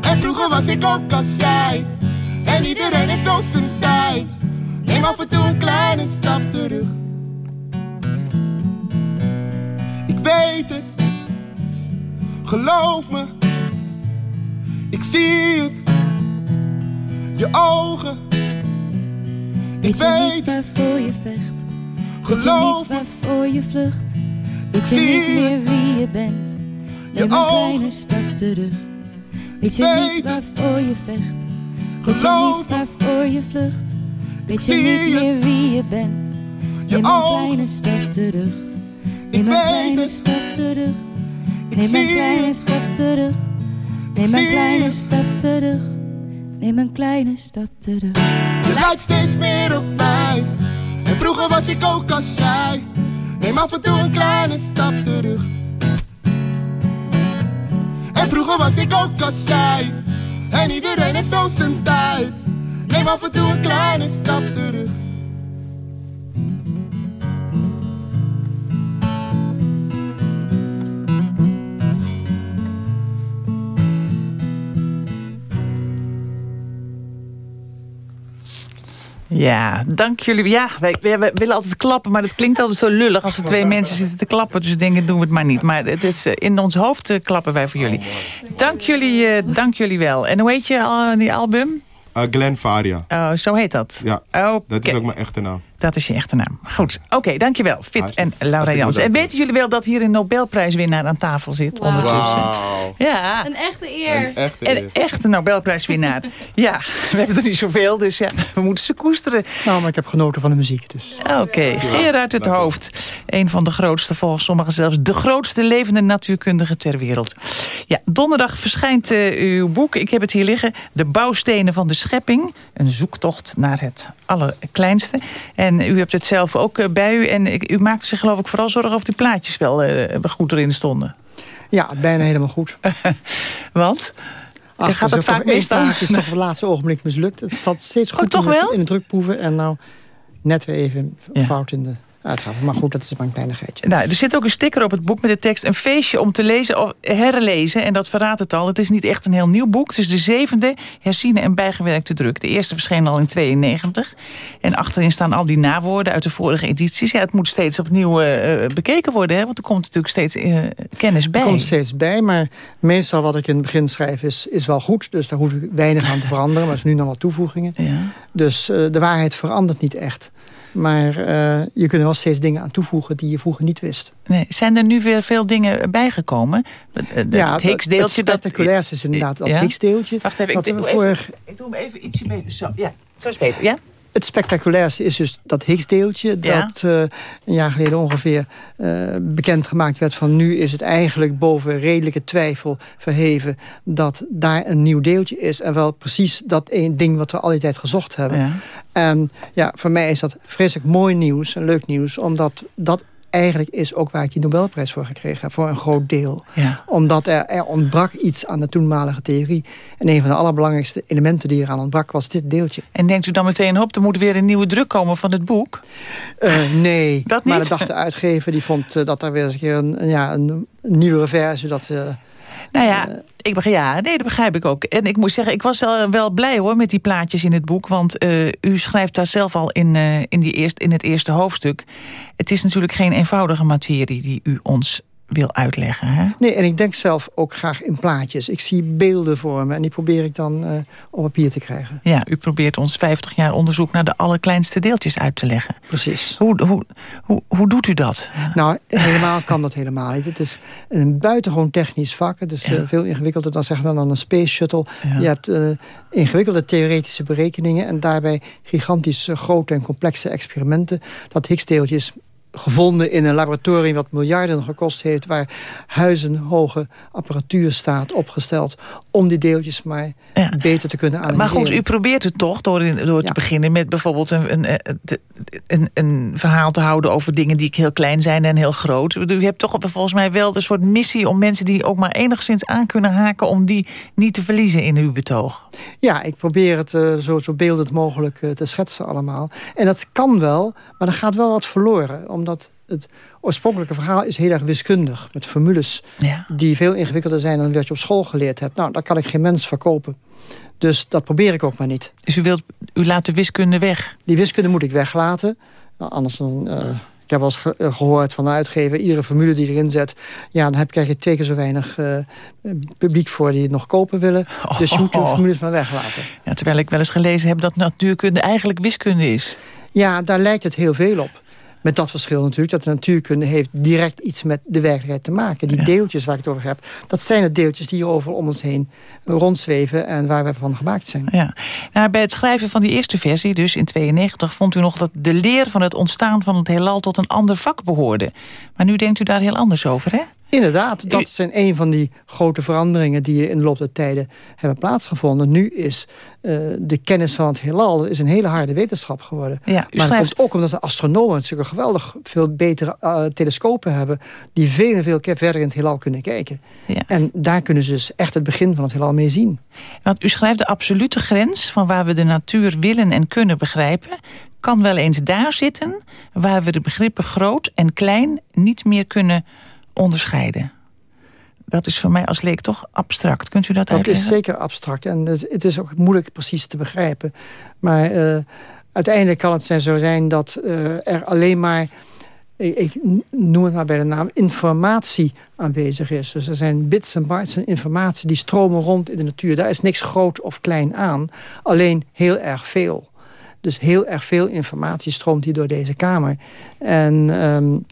En vroeger was ik ook als jij. En iedereen heeft zo zijn tijd. Neem af en toe een kleine stap terug. Weet het. Geloof me. Ik zie het. Je ogen. Ik Weet je weet niet waarvoor je vecht? Weet je Geloof niet waarvoor je vlucht? Weet je niet je. meer wie je bent? Je Neem een ogen. kleine stap terug. Weet je weet niet waarvoor je vecht? Weet je Geloof niet waarvoor je vlucht? Weet je niet je. meer wie je bent? Je Neem een ogen. kleine stap terug. Neem een weet kleine stap terug. Neem een kleine stap terug. Neem een kleine stap terug. Neem een kleine stap terug. Je lijkt steeds meer op mij. En vroeger was ik ook als jij. Neem af en toe een kleine stap terug. En vroeger was ik ook als jij. En iedereen heeft zo zijn tijd. Neem af en toe een kleine stap terug. Ja, dank jullie. Ja, wij, wij- willen altijd klappen, maar dat klinkt altijd zo lullig als er twee mensen zitten te klappen. Dus denken, doen we het maar niet. Maar het is, eh, in ons hoofd eh, klappen wij voor jullie. Dank jullie, eh, dank jullie wel. En hoe heet je al die album? Uh, Glenn Faria. Oh, zo heet dat. Ja, Oké. dat is ook mijn echte naam. Dat is je echte naam. Goed, oké, dankjewel. Fit en Laura Jansen. En weten jullie wel dat hier een Nobelprijswinnaar aan tafel zit ondertussen? Wauw. Ja. Een echte eer. Een echte Een echte Nobelprijswinnaar. ja, we hebben er niet zoveel, dus ja, we moeten ze koesteren. Nou, maar ik heb genoten van de muziek, dus. Oké, Gerard het Hoofd. Een van de grootste, volgens sommigen zelfs de grootste levende natuurkundige ter wereld. Ja, donderdag verschijnt eh, uw boek. Ik heb het hier liggen. De bouwstenen van de schepping. Een zoektocht naar het allerkleinste. En u hebt het zelf ook eh, bij u. En u maakte zich geloof ik vooral zorgen of die plaatjes wel eh, goed erin stonden. Ja, bijna helemaal goed. Want? Ach, gaat het vaak dan? plaatje is toch op het laatste ogenblik mislukt. Het staat steeds goed toch in, de- wel? in de drukproeven. En nou, net weer even fout in de uitgave. Maar goed, dat is maar een kleinigheidje. Nou, er zit ook een sticker op het boek met de tekst... een feestje om te lezen of herlezen. En dat verraadt het al. Het is niet echt een heel nieuw boek. Het is de zevende herziene en bijgewerkte druk. De eerste verscheen al in 92. En achterin staan al die nawoorden uit de vorige edities. Ja, het moet steeds opnieuw uh, bekeken worden. Hè? Want er komt natuurlijk steeds uh, kennis bij. Er komt steeds bij, maar meestal wat ik in het begin schrijf is, is wel goed. Dus daar hoef ik weinig aan te veranderen. Maar er is nu nog wat toevoegingen. Ja. Dus uh, de waarheid verandert niet echt. Maar uh, je kunt er wel steeds dingen aan toevoegen die je vroeger niet wist. Nee. Zijn er nu weer veel dingen bijgekomen? Het, ja, het Higgs-deeltje... Het spectaculairste is inderdaad dat ja? Higgs-deeltje. Wacht even, ik, dat doe even, ik doe hem even ietsje beter. Zo, ja, zo is beter. Ja? Het spectaculairste is dus dat Higgs-deeltje... Ja. dat uh, een jaar geleden ongeveer uh, bekendgemaakt werd van... nu is het eigenlijk boven redelijke twijfel verheven... dat daar een nieuw deeltje is. En wel precies dat één ding wat we al die tijd gezocht hebben. Ja. En ja, voor mij is dat vreselijk mooi nieuws en leuk nieuws... omdat dat eigenlijk is ook waar ik die Nobelprijs voor gekregen heb. Voor een groot deel. Ja. Omdat er, er ontbrak iets aan de toenmalige theorie. En een van de allerbelangrijkste elementen die eraan ontbrak was dit deeltje. En denkt u dan meteen, hop, er moet weer een nieuwe druk komen van het boek? Uh, nee, dat maar niet? dat dacht de uitgever. Die vond uh, dat er weer eens een keer een, ja, een, nieuwere versie... Dat, uh, nou ja, ik begrijp, ja, nee, dat begrijp ik ook. En ik moet zeggen, ik was wel, blij hoor met die plaatjes in het boek. Want uh, u schrijft daar zelf al in, uh, in, die eerst, in het eerste hoofdstuk. Het is natuurlijk geen eenvoudige materie die u ons wil uitleggen. Hè? Nee, en ik denk zelf ook graag in plaatjes. Ik zie beelden voor me en die probeer ik dan uh, op papier te krijgen. Ja, u probeert ons 50 jaar onderzoek naar de allerkleinste deeltjes uit te leggen. Precies. Hoe, hoe, hoe, hoe doet u dat? Nou, helemaal kan dat helemaal niet. Het is een buitengewoon technisch vak. Het is ja. uh, veel ingewikkelder dan zeggen we dan een space shuttle. Ja. Je hebt uh, ingewikkelde theoretische berekeningen... en daarbij gigantisch grote en complexe experimenten. Dat Higgs-deeltje is gevonden in een laboratorium wat miljarden gekost heeft... waar huizenhoge apparatuur staat opgesteld... om die deeltjes maar ja. beter te kunnen analyseren. Maar goed, u probeert het toch door, in, door ja. te beginnen met bijvoorbeeld een, een, een, een, verhaal te houden... over dingen die heel klein zijn en heel groot. U hebt toch volgens mij wel een soort missie om mensen die ook maar enigszins aan kunnen haken... om die niet te verliezen in uw betoog. Ja, ik probeer het uh, zo, zo beeldend mogelijk uh, te schetsen allemaal. En dat kan wel, maar er gaat wel wat verloren... omdat het oorspronkelijke verhaal is heel erg wiskundig. Met formules ja. die veel ingewikkelder zijn dan wat je op school geleerd hebt. Nou, dat kan ik geen mens verkopen. Dus dat probeer ik ook maar niet. Dus u, wilt, u laat de wiskunde weg? Die wiskunde moet ik weglaten. Nou, anders dan... Uh, ik heb wel eens ge gehoord van de uitgever... iedere formule die erin zet... ja, dan heb, krijg je twee keer zo weinig uh, publiek voor die het nog kopen willen. Oh. Dus je moet de formules maar weglaten. Ja, terwijl ik wel eens gelezen heb dat natuurkunde eigenlijk wiskunde is. Ja, daar lijkt het heel veel op. Met dat verschil natuurlijk dat de natuurkunde heeft direct iets met de werkelijkheid te maken. Die ja. deeltjes waar ik het over heb, dat zijn de deeltjes die hier overal om ons heen rondzweven en waar we van gemaakt zijn. Ja. Nou, bij het schrijven van die eerste versie, dus in 92, vond u nog dat de leer van het ontstaan van het heelal tot een ander vak behoorde. Maar nu denkt u daar heel anders over, hè? Inderdaad, dat zijn een van die grote veranderingen... die in de loop der tijden hebben plaatsgevonden. Nu is uh, de kennis van het heelal is een hele harde wetenschap geworden. Ja, maar schrijft... het komt ook omdat de astronomen natuurlijk geweldig veel betere uh, telescopen hebben... die veel en veel keer verder in het heelal kunnen kijken. Ja. En daar kunnen ze dus echt het begin van het heelal mee zien. Want u schrijft de absolute grens van waar we de natuur willen en kunnen begrijpen kan wel eens daar zitten waar we de begrippen groot en klein niet meer kunnen onderscheiden. Dat is voor mij als leek toch abstract. Kunt u dat, dat uitleggen? Dat is zeker abstract. En het is ook moeilijk precies te begrijpen. Maar uh, uiteindelijk kan het zijn zo zijn dat uh, er alleen maar... Ik, ik, noem het maar bij de naam, informatie aanwezig is. Dus er zijn bits en bytes en informatie die stromen rond in de natuur. Daar is niks groot of klein aan. Alleen heel erg veel. Dus heel erg veel informatie stroomt hier door deze kamer. En... Um,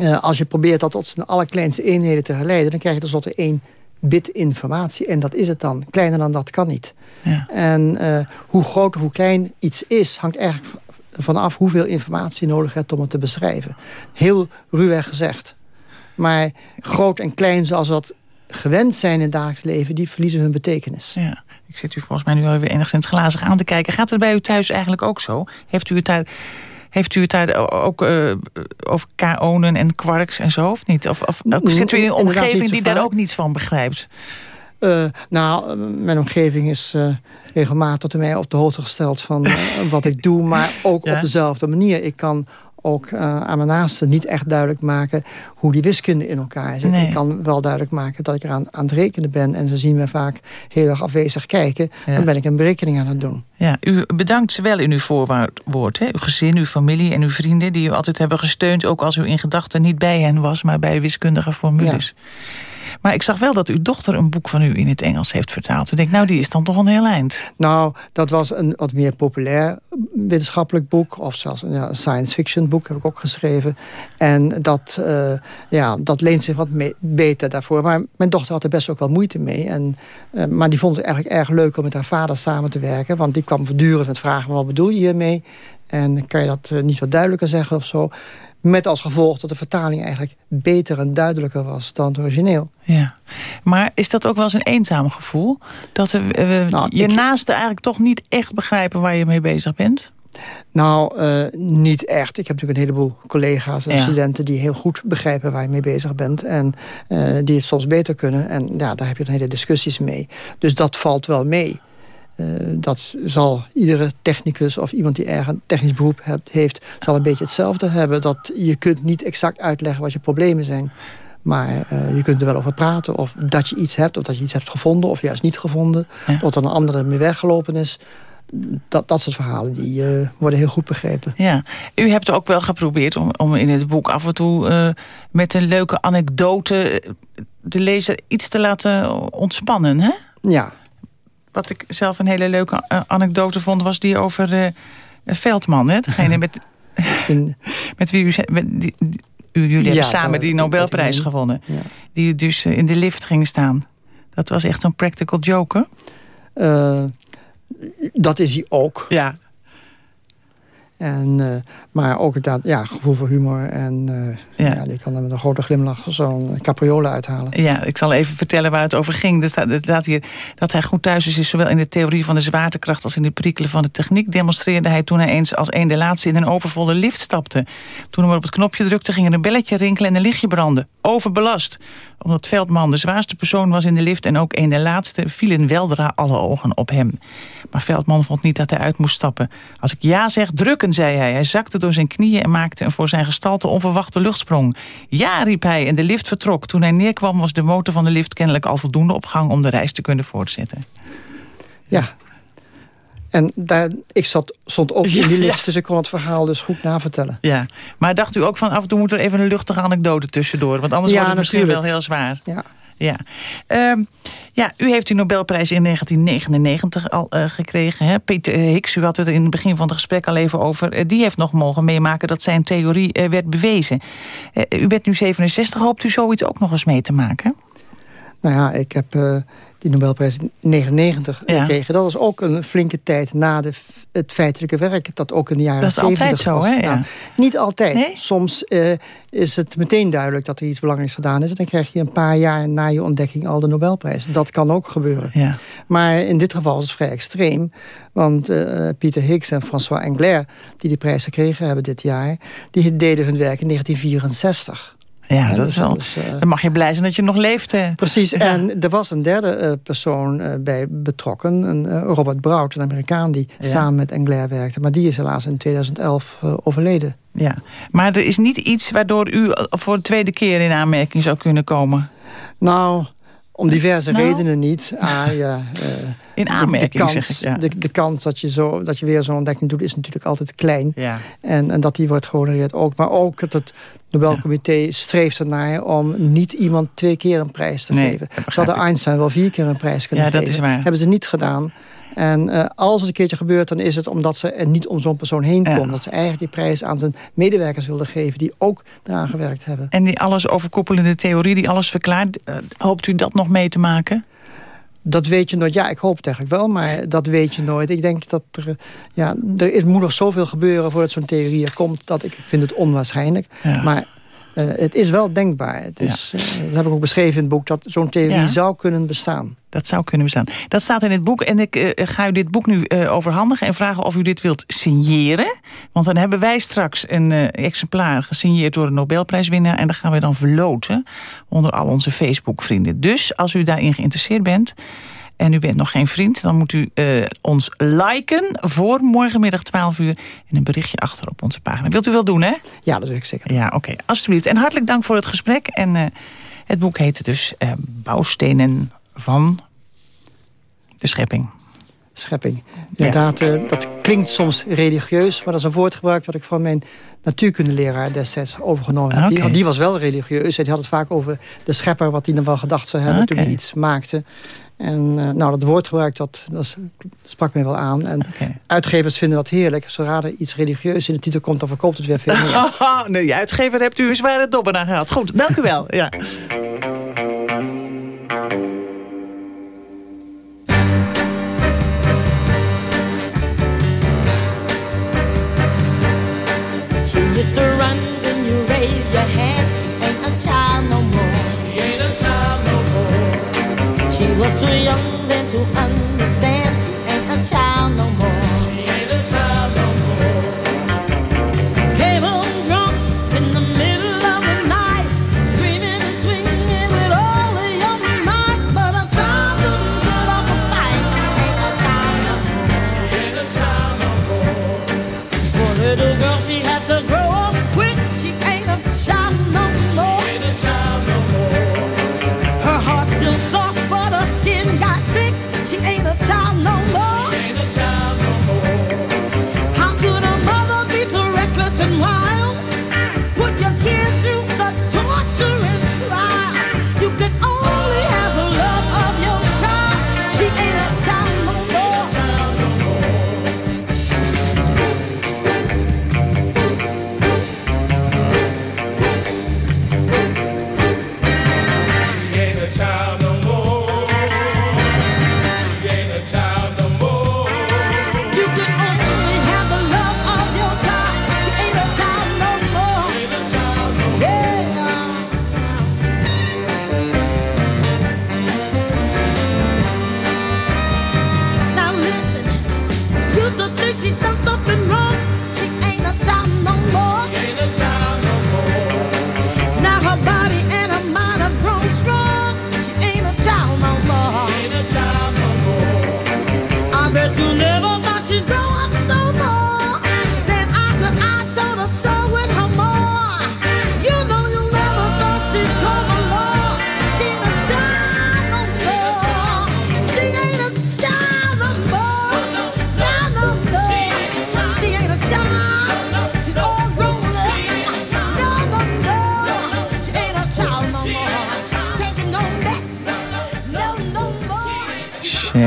uh, als je probeert dat tot zijn allerkleinste eenheden te geleiden... dan krijg je tenslotte één bit informatie. En dat is het dan. Kleiner dan dat kan niet. Ja. En uh, hoe groot of hoe klein iets is... hangt eigenlijk vanaf hoeveel informatie je nodig hebt om het te beschrijven. Heel ruwweg gezegd. Maar groot en klein zoals dat gewend zijn in het dagelijks leven... die verliezen hun betekenis. Ja. Ik zit u volgens mij nu alweer enigszins glazig aan te kijken. Gaat het bij u thuis eigenlijk ook zo? Heeft u het daar... Heeft u het daar ook uh, over kaonen en quarks en zo, of niet? Of, of zit u in een omgeving die daar ook niets van begrijpt? Uh, nou, mijn omgeving is uh, regelmatig door mij op de hoogte gesteld van uh, wat ik doe, maar ook ja? op dezelfde manier. Ik kan ook uh, aan mijn naasten niet echt duidelijk maken hoe die wiskunde in elkaar zit. Nee. Ik kan wel duidelijk maken dat ik eraan aan het rekenen ben. En ze zien me vaak heel erg afwezig kijken. Ja. Dan ben ik een berekening aan het doen. Ja, u bedankt wel in uw voorwoord. Hè? Uw gezin, uw familie en uw vrienden die u altijd hebben gesteund. Ook als u in gedachten niet bij hen was, maar bij wiskundige formules. Ja. Maar ik zag wel dat uw dochter een boek van u in het Engels heeft vertaald. Ik denk, nou, die is dan toch een heel eind. Nou, dat was een wat meer populair wetenschappelijk boek. Of zelfs een science fiction boek heb ik ook geschreven. En dat, uh, ja, dat leent zich wat beter daarvoor. Maar mijn dochter had er best ook wel moeite mee. En, uh, maar die vond het eigenlijk erg leuk om met haar vader samen te werken. Want die kwam voortdurend met vragen, wat bedoel je hiermee? En kan je dat uh, niet wat duidelijker zeggen of zo? Met als gevolg dat de vertaling eigenlijk beter en duidelijker was dan het origineel. Ja, maar is dat ook wel eens een eenzaam gevoel? Dat uh, nou, je ik... naasten eigenlijk toch niet echt begrijpen waar je mee bezig bent? Nou, uh, niet echt. Ik heb natuurlijk een heleboel collega's en ja. studenten... die heel goed begrijpen waar je mee bezig bent. En uh, die het soms beter kunnen. En ja, daar heb je dan hele discussies mee. Dus dat valt wel mee. Uh, dat zal iedere technicus of iemand die erg een technisch beroep hebt, heeft... zal een beetje hetzelfde hebben. Dat je kunt niet exact uitleggen wat je problemen zijn. Maar uh, je kunt er wel over praten. Of dat je iets hebt, of dat je iets hebt gevonden... of juist niet gevonden. Ja. Of een andere mee weggelopen is. Dat, dat soort verhalen die uh, worden heel goed begrepen. Ja, u hebt ook wel geprobeerd om, om in het boek af en toe... Met een leuke anekdote de lezer iets te laten ontspannen, hè? Ja, wat ik zelf een hele leuke uh, anekdote vond... was die over uh, Veldman, hè? degene met, met wie u... Met die, u jullie ja, hebben samen die Nobelprijs gewonnen. Ja. Die dus in de lift ging staan. Dat was echt een practical joke, dat is hij ook. Ja. En, uh, maar ook het ja, gevoel voor humor. En uh, ja. ja. die kan dan met een grote glimlach zo'n capriola uithalen. Ja, ik zal even vertellen waar het over ging. Er staat, er staat hier dat hij goed thuis is, is... zowel in de theorie van de zwaartekracht als in de perikelen van de techniek... demonstreerde hij toen hij eens als een de laatste in een overvolle lift stapte. Toen hij op het knopje drukte, ging er een belletje rinkelen en een lichtje branden. Overbelast omdat Veldman de zwaarste persoon was in de lift... en ook een de laatste, vielen weldra alle ogen op hem. Maar Veldman vond niet dat hij uit moest stappen. Als ik ja zeg, drukken, zei hij. Hij zakte door zijn knieën en maakte een voor zijn gestalte onverwachte luchtsprong. Ja, riep hij en de lift vertrok. Toen hij neerkwam was de motor van de lift kennelijk al voldoende op gang... om de reis te kunnen voortzetten. Ja, en daar, ik zat, stond ook in die lift, ja. dus ik kon het verhaal dus goed navertellen. Ja, maar dacht u ook van af en toe moet er even een luchtige anekdote tussendoor? Want anders ja, wordt het misschien wel heel zwaar. Ja. Ja. Um, ja, u heeft die Nobelprijs in 1999 al uh, gekregen. Hè? Peter Higgs, u had het in het begin van het gesprek al even over. Uh, die heeft nog mogen meemaken dat zijn theorie uh, werd bewezen. u bent nu 67, hoopt u zoiets ook nog eens mee te maken? Nou ja, ik heb die Nobelprijs in 99 ja. gekregen. Dat was ook een flinke tijd na de, het feitelijke werk. Dat ook in de jaren 70 Dat is altijd was. zo, hè? Ja. Nou, niet altijd. Nee? Soms uh, is het meteen duidelijk dat er iets belangrijks gedaan is. En dan krijg je een paar jaar na je ontdekking al de Nobelprijs. Dat kan ook gebeuren. Ja. Maar in dit geval is het vrij extreem. Want uh, Pieter Higgs en François Engler, die die prijs gekregen hebben dit jaar... die deden hun werk in 1964. Ja, dat, dat is wel. Dus, uh, dan mag je blij zijn dat je nog leeft. Hè? Precies. Ja. En er was een derde uh, persoon bij betrokken. Een, Robert Brout, een Amerikaan die ja. samen met Engler werkte. Maar die is helaas in 2011 overleden. Ja, maar er is niet iets waardoor u voor de tweede keer in aanmerking zou kunnen komen? Nou, om diverse nou. redenen niet. Ah, ja, in aanmerking, de, de kans, zeg ik, ja. de, de, kans dat je, zo, dat je weer zo'n ontdekking doet... is natuurlijk altijd klein. Ja. En, en dat die wordt gehonoreerd ook. Maar ook dat het Nobelcomité ja. streeft ernaar om niet iemand twee keer een prijs te nee, geven. Ze hadden Einstein wel vier keer een prijs kunnen ja, geven. Dat is waar. Hebben ze niet gedaan. En uh, als het een keertje gebeurt, dan is het omdat ze er niet om zo'n persoon heen komen. Ja. Dat ze eigenlijk die prijs aan zijn medewerkers wilden geven... die ook eraan gewerkt hebben. En die alles overkoepelende theorie, die alles verklaart... Uh, hoopt u dat nog mee te maken? Dat weet je nooit. Ja, ik hoop het eigenlijk wel, maar dat weet je nooit. Ik denk dat er, ja, er is, moet nog zoveel gebeuren voordat zo'n theorie er komt... dat ik vind het onwaarschijnlijk. Ja. Maar Eh, het is wel denkbaar. Het is, eh, dat heb ik ook beschreven in het boek, dat zo'n theorie Ja. zou kunnen bestaan. Dat zou kunnen bestaan. Dat staat in het boek en ik eh, ga u dit boek nu overhandigen... en vragen of u dit wilt signeren. Want dan hebben wij straks een exemplaar gesigneerd door een Nobelprijswinnaar... en dat gaan we dan verloten onder al onze Facebook-vrienden. Dus als u daarin geïnteresseerd bent en u bent nog geen vriend... dan moet u eh, ons liken voor morgenmiddag 12 uur... en een berichtje achter op onze pagina. Wilt u wel doen, hè? Ja, dat wil ik zeker. Ja, oké. Alsjeblieft. En hartelijk dank voor het gesprek. En eh, het boek heette dus eh, Bouwstenen van de Schepping. Schepping. Inderdaad, dat klinkt soms religieus... maar dat is een woordgebruik dat ik van mijn natuurkundeleraar destijds overgenomen heb. Die, die was wel religieus en die had het vaak over de schepper... wat hij dan wel gedacht zou hebben toen hij iets maakte. En eh, nou, dat woordgebruik, dat, dat sprak mij wel aan. En uitgevers vinden dat heerlijk. Zodra er iets religieus in de titel komt, dan verkoopt het weer veel meer. nee, uitgever hebt u een zware dobber aan gehad. Goed, dank u wel. Ja. More. She was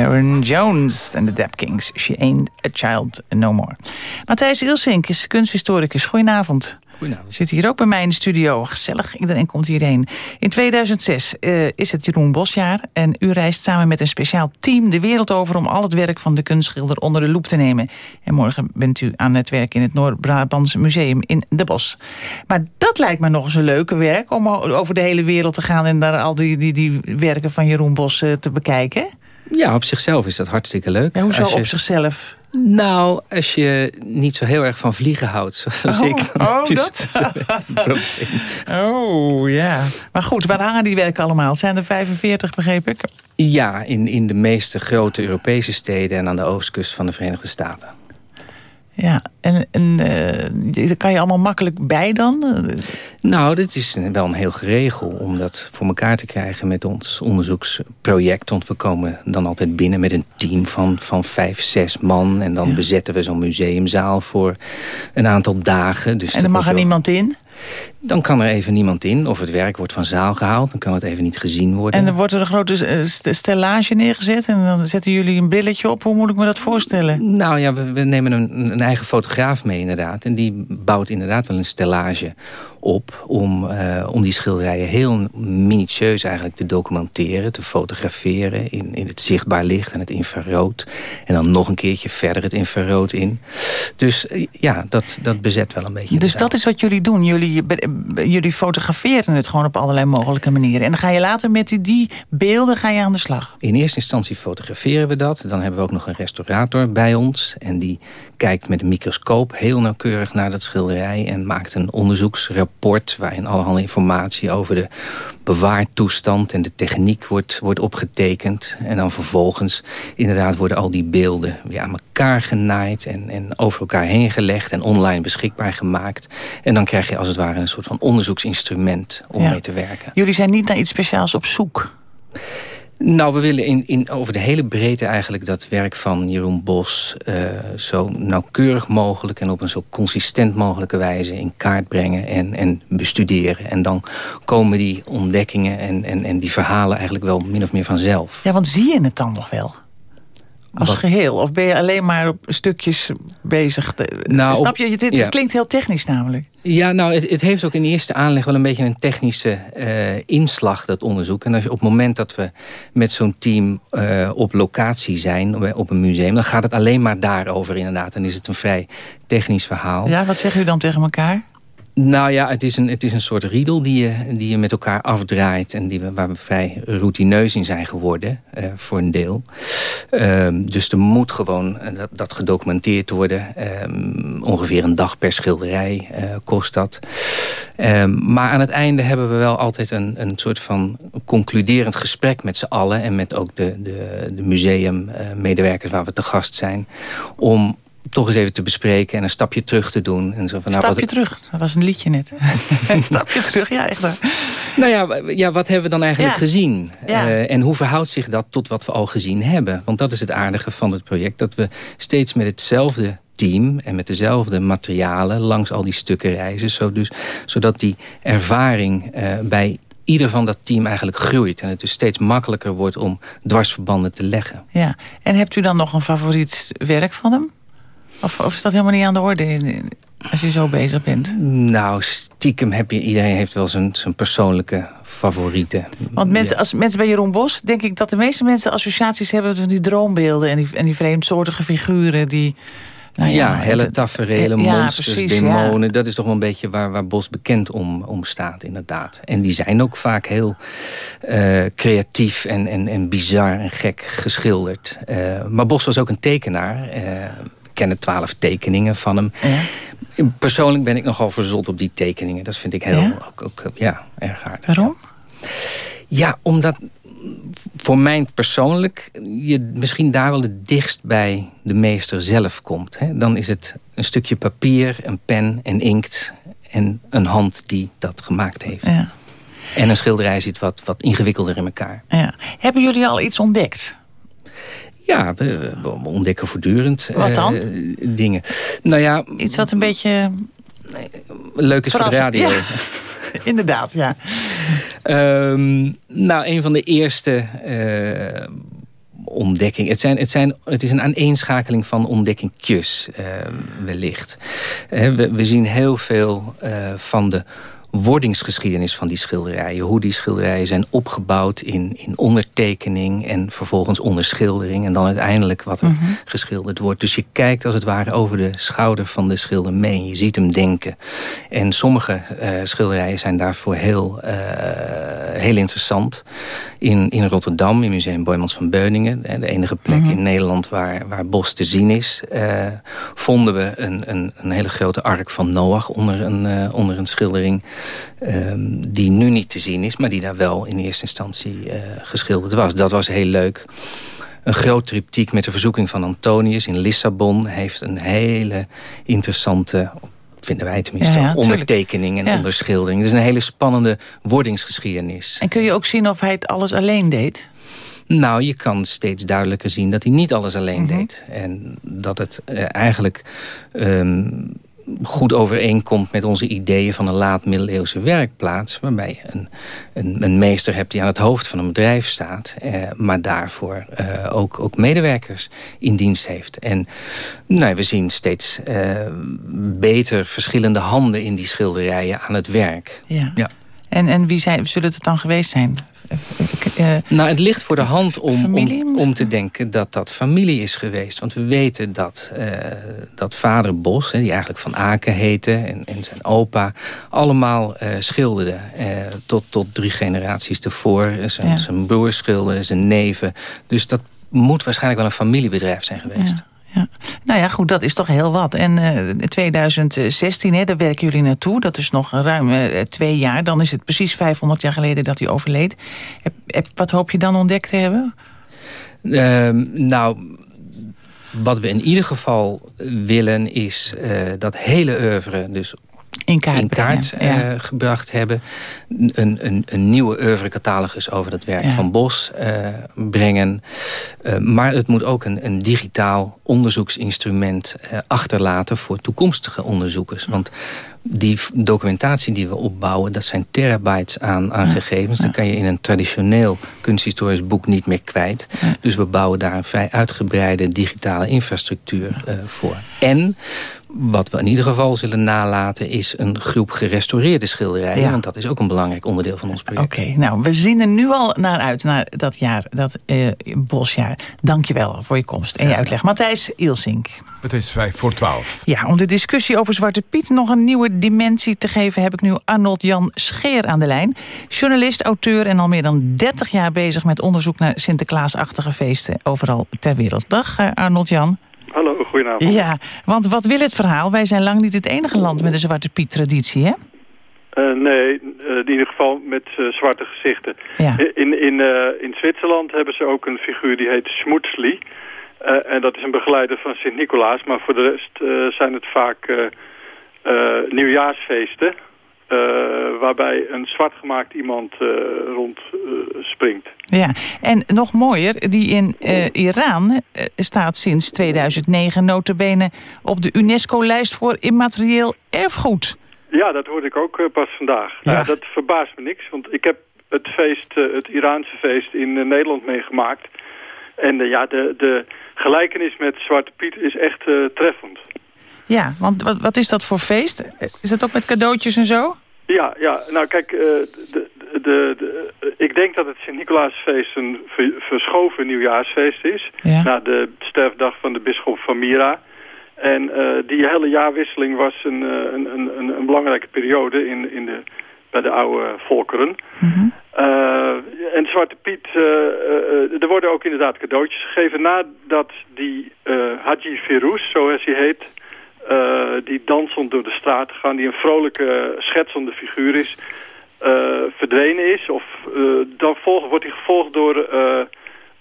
Sharon Jones en de Dap Kings. She ain't a child no more. Matthijs Ilsink is kunsthistoricus. Goedenavond. Goedenavond. Zit hier ook bij mij in de studio. Gezellig, iedereen komt hierheen. In 2006 eh, is het Jeroen Bosjaar. En u reist samen met een speciaal team de wereld over... om al het werk van de kunstschilder onder de loep te nemen. En morgen bent u aan het werk in het Noord-Brabants Museum in De Bosch. Maar dat lijkt me nog eens een leuke werk... om over de hele wereld te gaan... en daar al die, die, die werken van Jeroen Bos eh, te bekijken. Ja, op zichzelf is dat hartstikke leuk. Ja, hoezo Als je- op zichzelf? Nou, als je niet zo heel erg van vliegen houdt, zoals Oh, ik. oh, dat? Oh, ja. Maar goed, waar hangen die werken allemaal? Het zijn er 45, begreep ik. Ja, in, in de meeste grote Europese steden en aan de oostkust van de Verenigde Staten. Ja, en, en eh, daar kan je allemaal makkelijk bij dan? Nou, dit is wel een heel geregel om dat voor elkaar te krijgen met ons onderzoeksproject. Want we komen dan altijd binnen met een team van, van vijf, zes man. En dan bezetten we zo'n museumzaal voor een aantal dagen. Dus en er dat mag er niemand in? Dan kan er even niemand in. Of het werk wordt van zaal gehaald. Dan kan het even niet gezien worden. En er wordt er een grote eh, st- stellage neergezet... en dan zetten jullie een brilletje op. Hoe moet ik me dat voorstellen? Nou ja, we, we nemen een, een eigen fotograaf mee inderdaad. En die bouwt inderdaad wel een stellage op... om, eh, om die schilderijen heel minutieus eigenlijk te documenteren... te fotograferen in, in het zichtbaar licht en het infrarood. En dan nog een keertje verder het infrarood in. Dus eh, ja, dat, dat bezet wel een beetje. Dus dat is wat jullie doen. Jullie jullie fotograferen het gewoon op allerlei mogelijke manieren. En dan ga je later met die, beelden ga je aan de slag. In eerste instantie fotograferen we dat. Dan hebben we ook nog een restaurator bij ons. En die kijkt met een microscoop heel nauwkeurig naar dat schilderij... en maakt een onderzoeksrapport waarin allerhande informatie over de bewaartoestand en de techniek wordt, wordt opgetekend. En dan vervolgens inderdaad worden al die beelden weer aan elkaar genaaid... En, en over elkaar heen gelegd en online beschikbaar gemaakt. En dan krijg je als het ware een soort van onderzoeksinstrument om mee te werken. Jullie zijn niet naar iets speciaals op zoek? Nou, we willen in, in, over de hele breedte eigenlijk dat werk van Jeroen Bos... Uh, zo nauwkeurig mogelijk en op een zo consistent mogelijke wijze in kaart brengen en, en bestuderen. En dan komen die ontdekkingen en, en, en die verhalen eigenlijk wel min of meer vanzelf. Ja, want zie je het dan nog wel? Als geheel? Of ben je alleen maar op stukjes bezig? Nou, Snap je? Dit, dit klinkt heel technisch namelijk. Ja, nou, het, het, heeft ook in eerste aanleg wel een beetje een technische uh, inslag, dat onderzoek. En als je op het moment dat we met zo'n team uh, op locatie zijn, op een museum... dan gaat het alleen maar daarover inderdaad. Dan is het een vrij technisch verhaal. Ja, wat zeggen u dan tegen elkaar? Nou ja, het is een, het is een soort riedel die je, die je met elkaar afdraait... en die we, waar we vrij routineus in zijn geworden, uh, voor een deel. Um, dus er moet gewoon uh, dat, gedocumenteerd worden. Um, ongeveer een dag per schilderij uh, kost dat. Um, maar aan het einde hebben we wel altijd een, een soort van concluderend gesprek met z'n allen... en met ook de, de, de museummedewerkers waar we te gast zijn... om toch eens even te bespreken en een stapje terug te doen. En zo van, nou, stapje wat... terug, dat was een liedje net. een stapje terug, ja echt waar. Nou ja, ja wat hebben we dan eigenlijk gezien? Uh, en hoe verhoudt zich dat tot wat we al gezien hebben? Want dat is het aardige van het project. Dat we steeds met hetzelfde team en met dezelfde materialen langs al die stukken reizen. Zo dus, zodat die ervaring uh, bij ieder van dat team eigenlijk groeit. En het dus steeds makkelijker wordt om dwarsverbanden te leggen. Ja, en hebt u dan nog een favoriet werk van hem? Of, of is dat helemaal niet aan de orde als je zo bezig bent? Nou, stiekem heb je, iedereen heeft wel zijn, zijn persoonlijke favorieten. Want mensen, als mensen bij Jeroen Bos, denk ik dat de meeste mensen associaties hebben van die droombeelden en die, en die vreemdsoortige figuren die. Nou ja, ja, helle taferelen, ja, monsters, precies, demonen. Dat is toch wel een beetje waar, waar Bos bekend om, om staat, inderdaad. En die zijn ook vaak heel uh, creatief en, en, en bizar en gek geschilderd. Uh, maar Bos was ook een tekenaar. Uh, kennen twaalf tekeningen van hem. Ja. Persoonlijk ben ik nogal verzot op die tekeningen. Dat vind ik heel, ja? Ook, ook, ja, erg aardig. Waarom? Ja, omdat voor mij persoonlijk je misschien daar wel het dichtst bij de meester zelf komt. Hè? Dan is het een stukje papier, een pen en inkt en een hand die dat gemaakt heeft. Ja. En een schilderij zit wat, wat ingewikkelder in elkaar. Ja. Hebben jullie al iets ontdekt? Ja, we, ontdekken voortdurend Wat dan? Uh, dingen. Nou ja, Iets wat een beetje... Leuk is voor de radio. Ja. Inderdaad, ja. Um, nou, een van de eerste uh, ontdekkingen... Het, zijn, het, zijn, het is een aaneenschakeling van ontdekkingjes, uh, wellicht. we, we, zien heel veel van de wordingsgeschiedenis van die schilderijen. Hoe die schilderijen zijn opgebouwd in, in ondertekening en vervolgens onderschildering. En dan uiteindelijk wat er mhm. geschilderd wordt. Dus je kijkt als het ware over de schouder van de schilder mee. Je ziet hem denken. En sommige uh, schilderijen zijn daarvoor heel, uh, heel interessant. In, in Rotterdam, in Museum Boymans van Beuningen... de enige plek mhm. in Nederland waar, waar bos te zien is... Uh, vonden we een, een, een hele grote ark van Noach onder een, onder een schildering... Um, die nu niet te zien is, maar die daar wel in eerste instantie uh, geschilderd was. Dat was heel leuk. Een groot triptiek met de verzoeking van Antonius in Lissabon... heeft een hele interessante, vinden wij tenminste, ja, ja, ondertekening en ja. onderschildering. Het is een hele spannende wordingsgeschiedenis. En kun je ook zien of hij het alles alleen deed? Nou, je kan steeds duidelijker zien dat hij niet alles alleen mm -hmm. deed. En dat het uh, eigenlijk... Um, goed overeenkomt met onze ideeën van een laat-middeleeuwse werkplaats... waarbij je een, een, een, meester hebt die aan het hoofd van een bedrijf staat... Eh, maar daarvoor eh, ook, ook medewerkers in dienst heeft. En nou, we zien steeds eh, beter verschillende handen in die schilderijen aan het werk. Ja. ja. En, en wie zijn, zullen het dan geweest zijn? Nou, het ligt voor de hand om, om, om, te denken dat dat familie is geweest. Want we weten dat, uh, dat vader Bos, die eigenlijk Van Aken heette... en, en zijn opa, allemaal uh, schilderden. tot, tot drie generaties ervoor. Zijn, zijn broer schilderde, zijn neven. Dus dat moet waarschijnlijk wel een familiebedrijf zijn geweest. Ja. Nou ja, goed, dat is toch heel wat. En uh, 2016, hè, daar werken jullie naartoe. Dat is nog ruim uh, twee jaar. Dan is het precies 500 jaar geleden dat hij overleed. Heb, wat hoop je dan ontdekt te hebben? Uh, nou, wat we in ieder geval willen is uh, dat hele oeuvre... dus in kaart, in kaart uh, gebracht hebben. Een, een, een nieuwe oeuvre-catalogus over dat werk ja. van Bos uh, brengen. Uh, maar het moet ook een, een digitaal onderzoeksinstrument achterlaten... voor toekomstige onderzoekers. Want die documentatie die we opbouwen... dat zijn terabytes aan, aan ja. gegevens. Dan kan je in een traditioneel kunsthistorisch boek niet meer kwijt. Dus we bouwen daar een vrij uitgebreide digitale infrastructuur voor. En wat we in ieder geval zullen nalaten is een groep gerestaureerde schilderijen. Ja. Want dat is ook een belangrijk onderdeel van ons project. Oké, okay, nou, we zien er nu al naar uit, naar dat jaar, dat uh, bosjaar. Dank je wel voor je komst en je uitleg. Matthijs Ilsink. Het is vijf voor twaalf. Ja, om de discussie over Zwarte Piet nog een nieuwe dimensie te geven... heb ik nu Arnold Jan Scheer aan de lijn. Journalist, auteur en al meer dan 30 jaar bezig met onderzoek... naar Sinterklaasachtige feesten overal ter wereld. Dag uh, Arnold Jan. Hallo, goedenavond. Ja, want wat wil het verhaal? Wij zijn lang niet het enige land met een Zwarte Piet-traditie, hè? Uh, nee, uh, in ieder geval met uh, zwarte gezichten. Ja. In, in, in Zwitserland hebben ze ook een figuur die heet Schmutzli. en dat is een begeleider van Sint-Nicolaas. Maar voor de rest zijn het vaak nieuwjaarsfeesten. Uh, waarbij een zwart gemaakt iemand uh, rond uh, springt. Ja, en nog mooier, die in Iran staat sinds 2009 notabene op de UNESCO-lijst voor immaterieel erfgoed. Ja, dat hoorde ik ook pas vandaag. Ja. Nou, dat verbaast me niks, want ik heb het feest, het Iraanse feest in Nederland meegemaakt. En ja, de, de gelijkenis met Zwarte Piet is echt treffend. Ja, want wat, wat is dat voor feest? Is dat ook met cadeautjes en zo? Ja, ja. nou kijk, uh, de, de, de, ik denk dat het Sint-Nicolaasfeest een ver, verschoven nieuwjaarsfeest is. Ja. Na de sterfdag van de bisschop van Mira. En uh, die hele jaarwisseling was een, een, een, een, belangrijke periode in, in de, bij de oude volkeren. Mm -hmm. uh, en Zwarte Piet, er worden ook inderdaad cadeautjes gegeven nadat die Haji Firouz, zoals hij heet... Uh, die dansend door de straat gaan, die een vrolijke, schetsende figuur is, uh, verdwenen is. Of uh, dan volg, wordt hij gevolgd door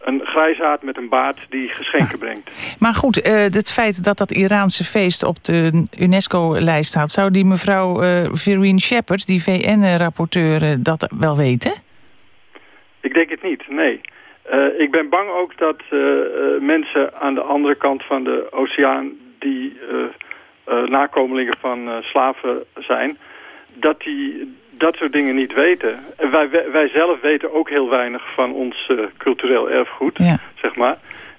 een grijsaard met een baard die geschenken brengt. Maar goed, het feit dat dat Iraanse feest op de UNESCO-lijst staat... zou die mevrouw Vereen Shepard, die VN-rapporteur, dat wel weten? Ik denk het niet, nee. ik ben bang ook dat mensen aan de andere kant van de oceaan... die uh, nakomelingen van uh, slaven zijn, dat die dat soort dingen niet weten. En wij, wij zelf weten ook heel weinig van ons uh, cultureel erfgoed, ja. zeg maar.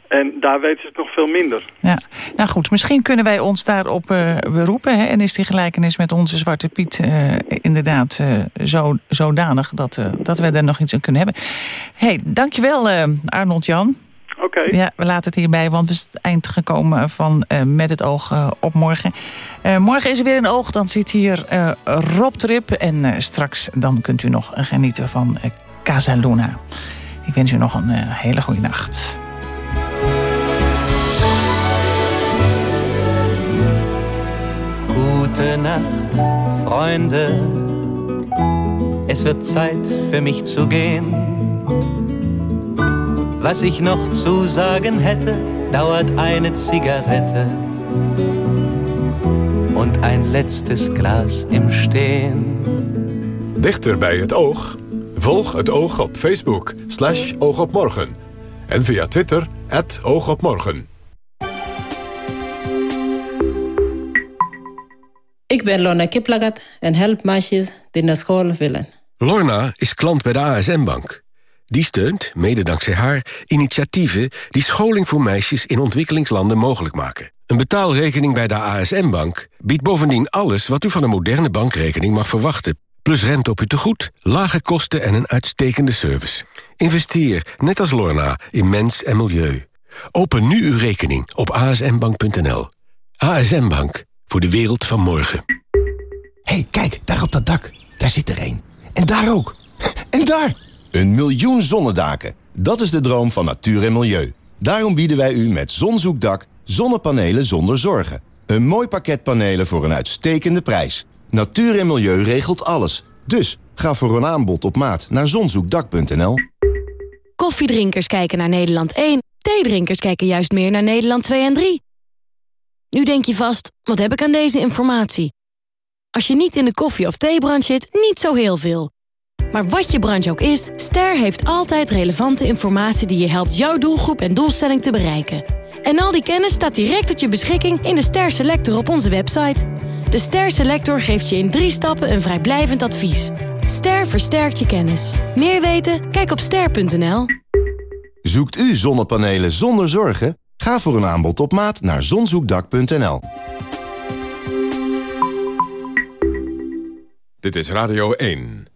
En daar weten ze het nog veel minder. Ja. Nou goed, misschien kunnen wij ons daarop uh, beroepen. Hè? En is die gelijkenis met onze Zwarte Piet uh, inderdaad uh, zo, zodanig... dat, dat we er nog iets aan kunnen hebben. hey, dankjewel Arnold Jan. Oké. Okay. Ja, we laten het hierbij, want het is het eind gekomen van uh, Met het oog uh, op morgen. Uh, morgen is er weer een oog, dan zit hier Rob Trip. En straks dan kunt u nog genieten van Casa Luna. Ik wens u nog een hele goede nacht. Gute Nacht, Freunde. Es wird Zeit für mich zu gehen. Was ich noch zu sagen hätte, dauert eine Zigarette und ein letztes Glas im Stehen. Dichter bij het oog? Volg het oog op Facebook, slash oogopmorgen. En via Twitter, at oogopmorgen. Ik ben Lorna Kiplagat en help meisjes die naar school willen. Lorna is klant bij de ASM-bank. Die steunt, mede dankzij haar, initiatieven die scholing voor meisjes in ontwikkelingslanden mogelijk maken. Een betaalrekening bij de ASM-bank biedt bovendien alles wat u van een moderne bankrekening mag verwachten. Plus rente op uw tegoed, lage kosten en een uitstekende service. Investeer, net als Lorna, in mens en milieu. Open nu uw rekening op asmbank.nl. ASM Bank, voor de wereld van morgen. hey, kijk, daar op dat dak. Daar zit er één. En daar ook. En daar! Een miljoen zonnedaken. Dat is de droom van natuur en milieu. Daarom bieden wij u met Zonzoekdak zonnepanelen zonder zorgen. Een mooi pakket panelen voor een uitstekende prijs. Natuur en milieu regelt alles. Dus ga voor een aanbod op maat naar zonzoekdak.nl. Koffiedrinkers kijken naar Nederland 1. Theedrinkers kijken juist meer naar Nederland 2 en 3. Nu denk je vast, wat heb ik aan deze informatie? Als je niet in de koffie- of theebranche zit, niet zo heel veel. Maar wat je branche ook is, Ster heeft altijd relevante informatie... die je helpt jouw doelgroep en doelstelling te bereiken. En al die kennis staat direct tot je beschikking in de Ster Selector op onze website. De Ster Selector geeft je in drie stappen een vrijblijvend advies. Ster versterkt je kennis. Meer weten? Kijk op ster.nl. Zoekt u zonnepanelen zonder zorgen? Ga voor een aanbod op maat naar zonzoekdak.nl. Dit is Radio 1.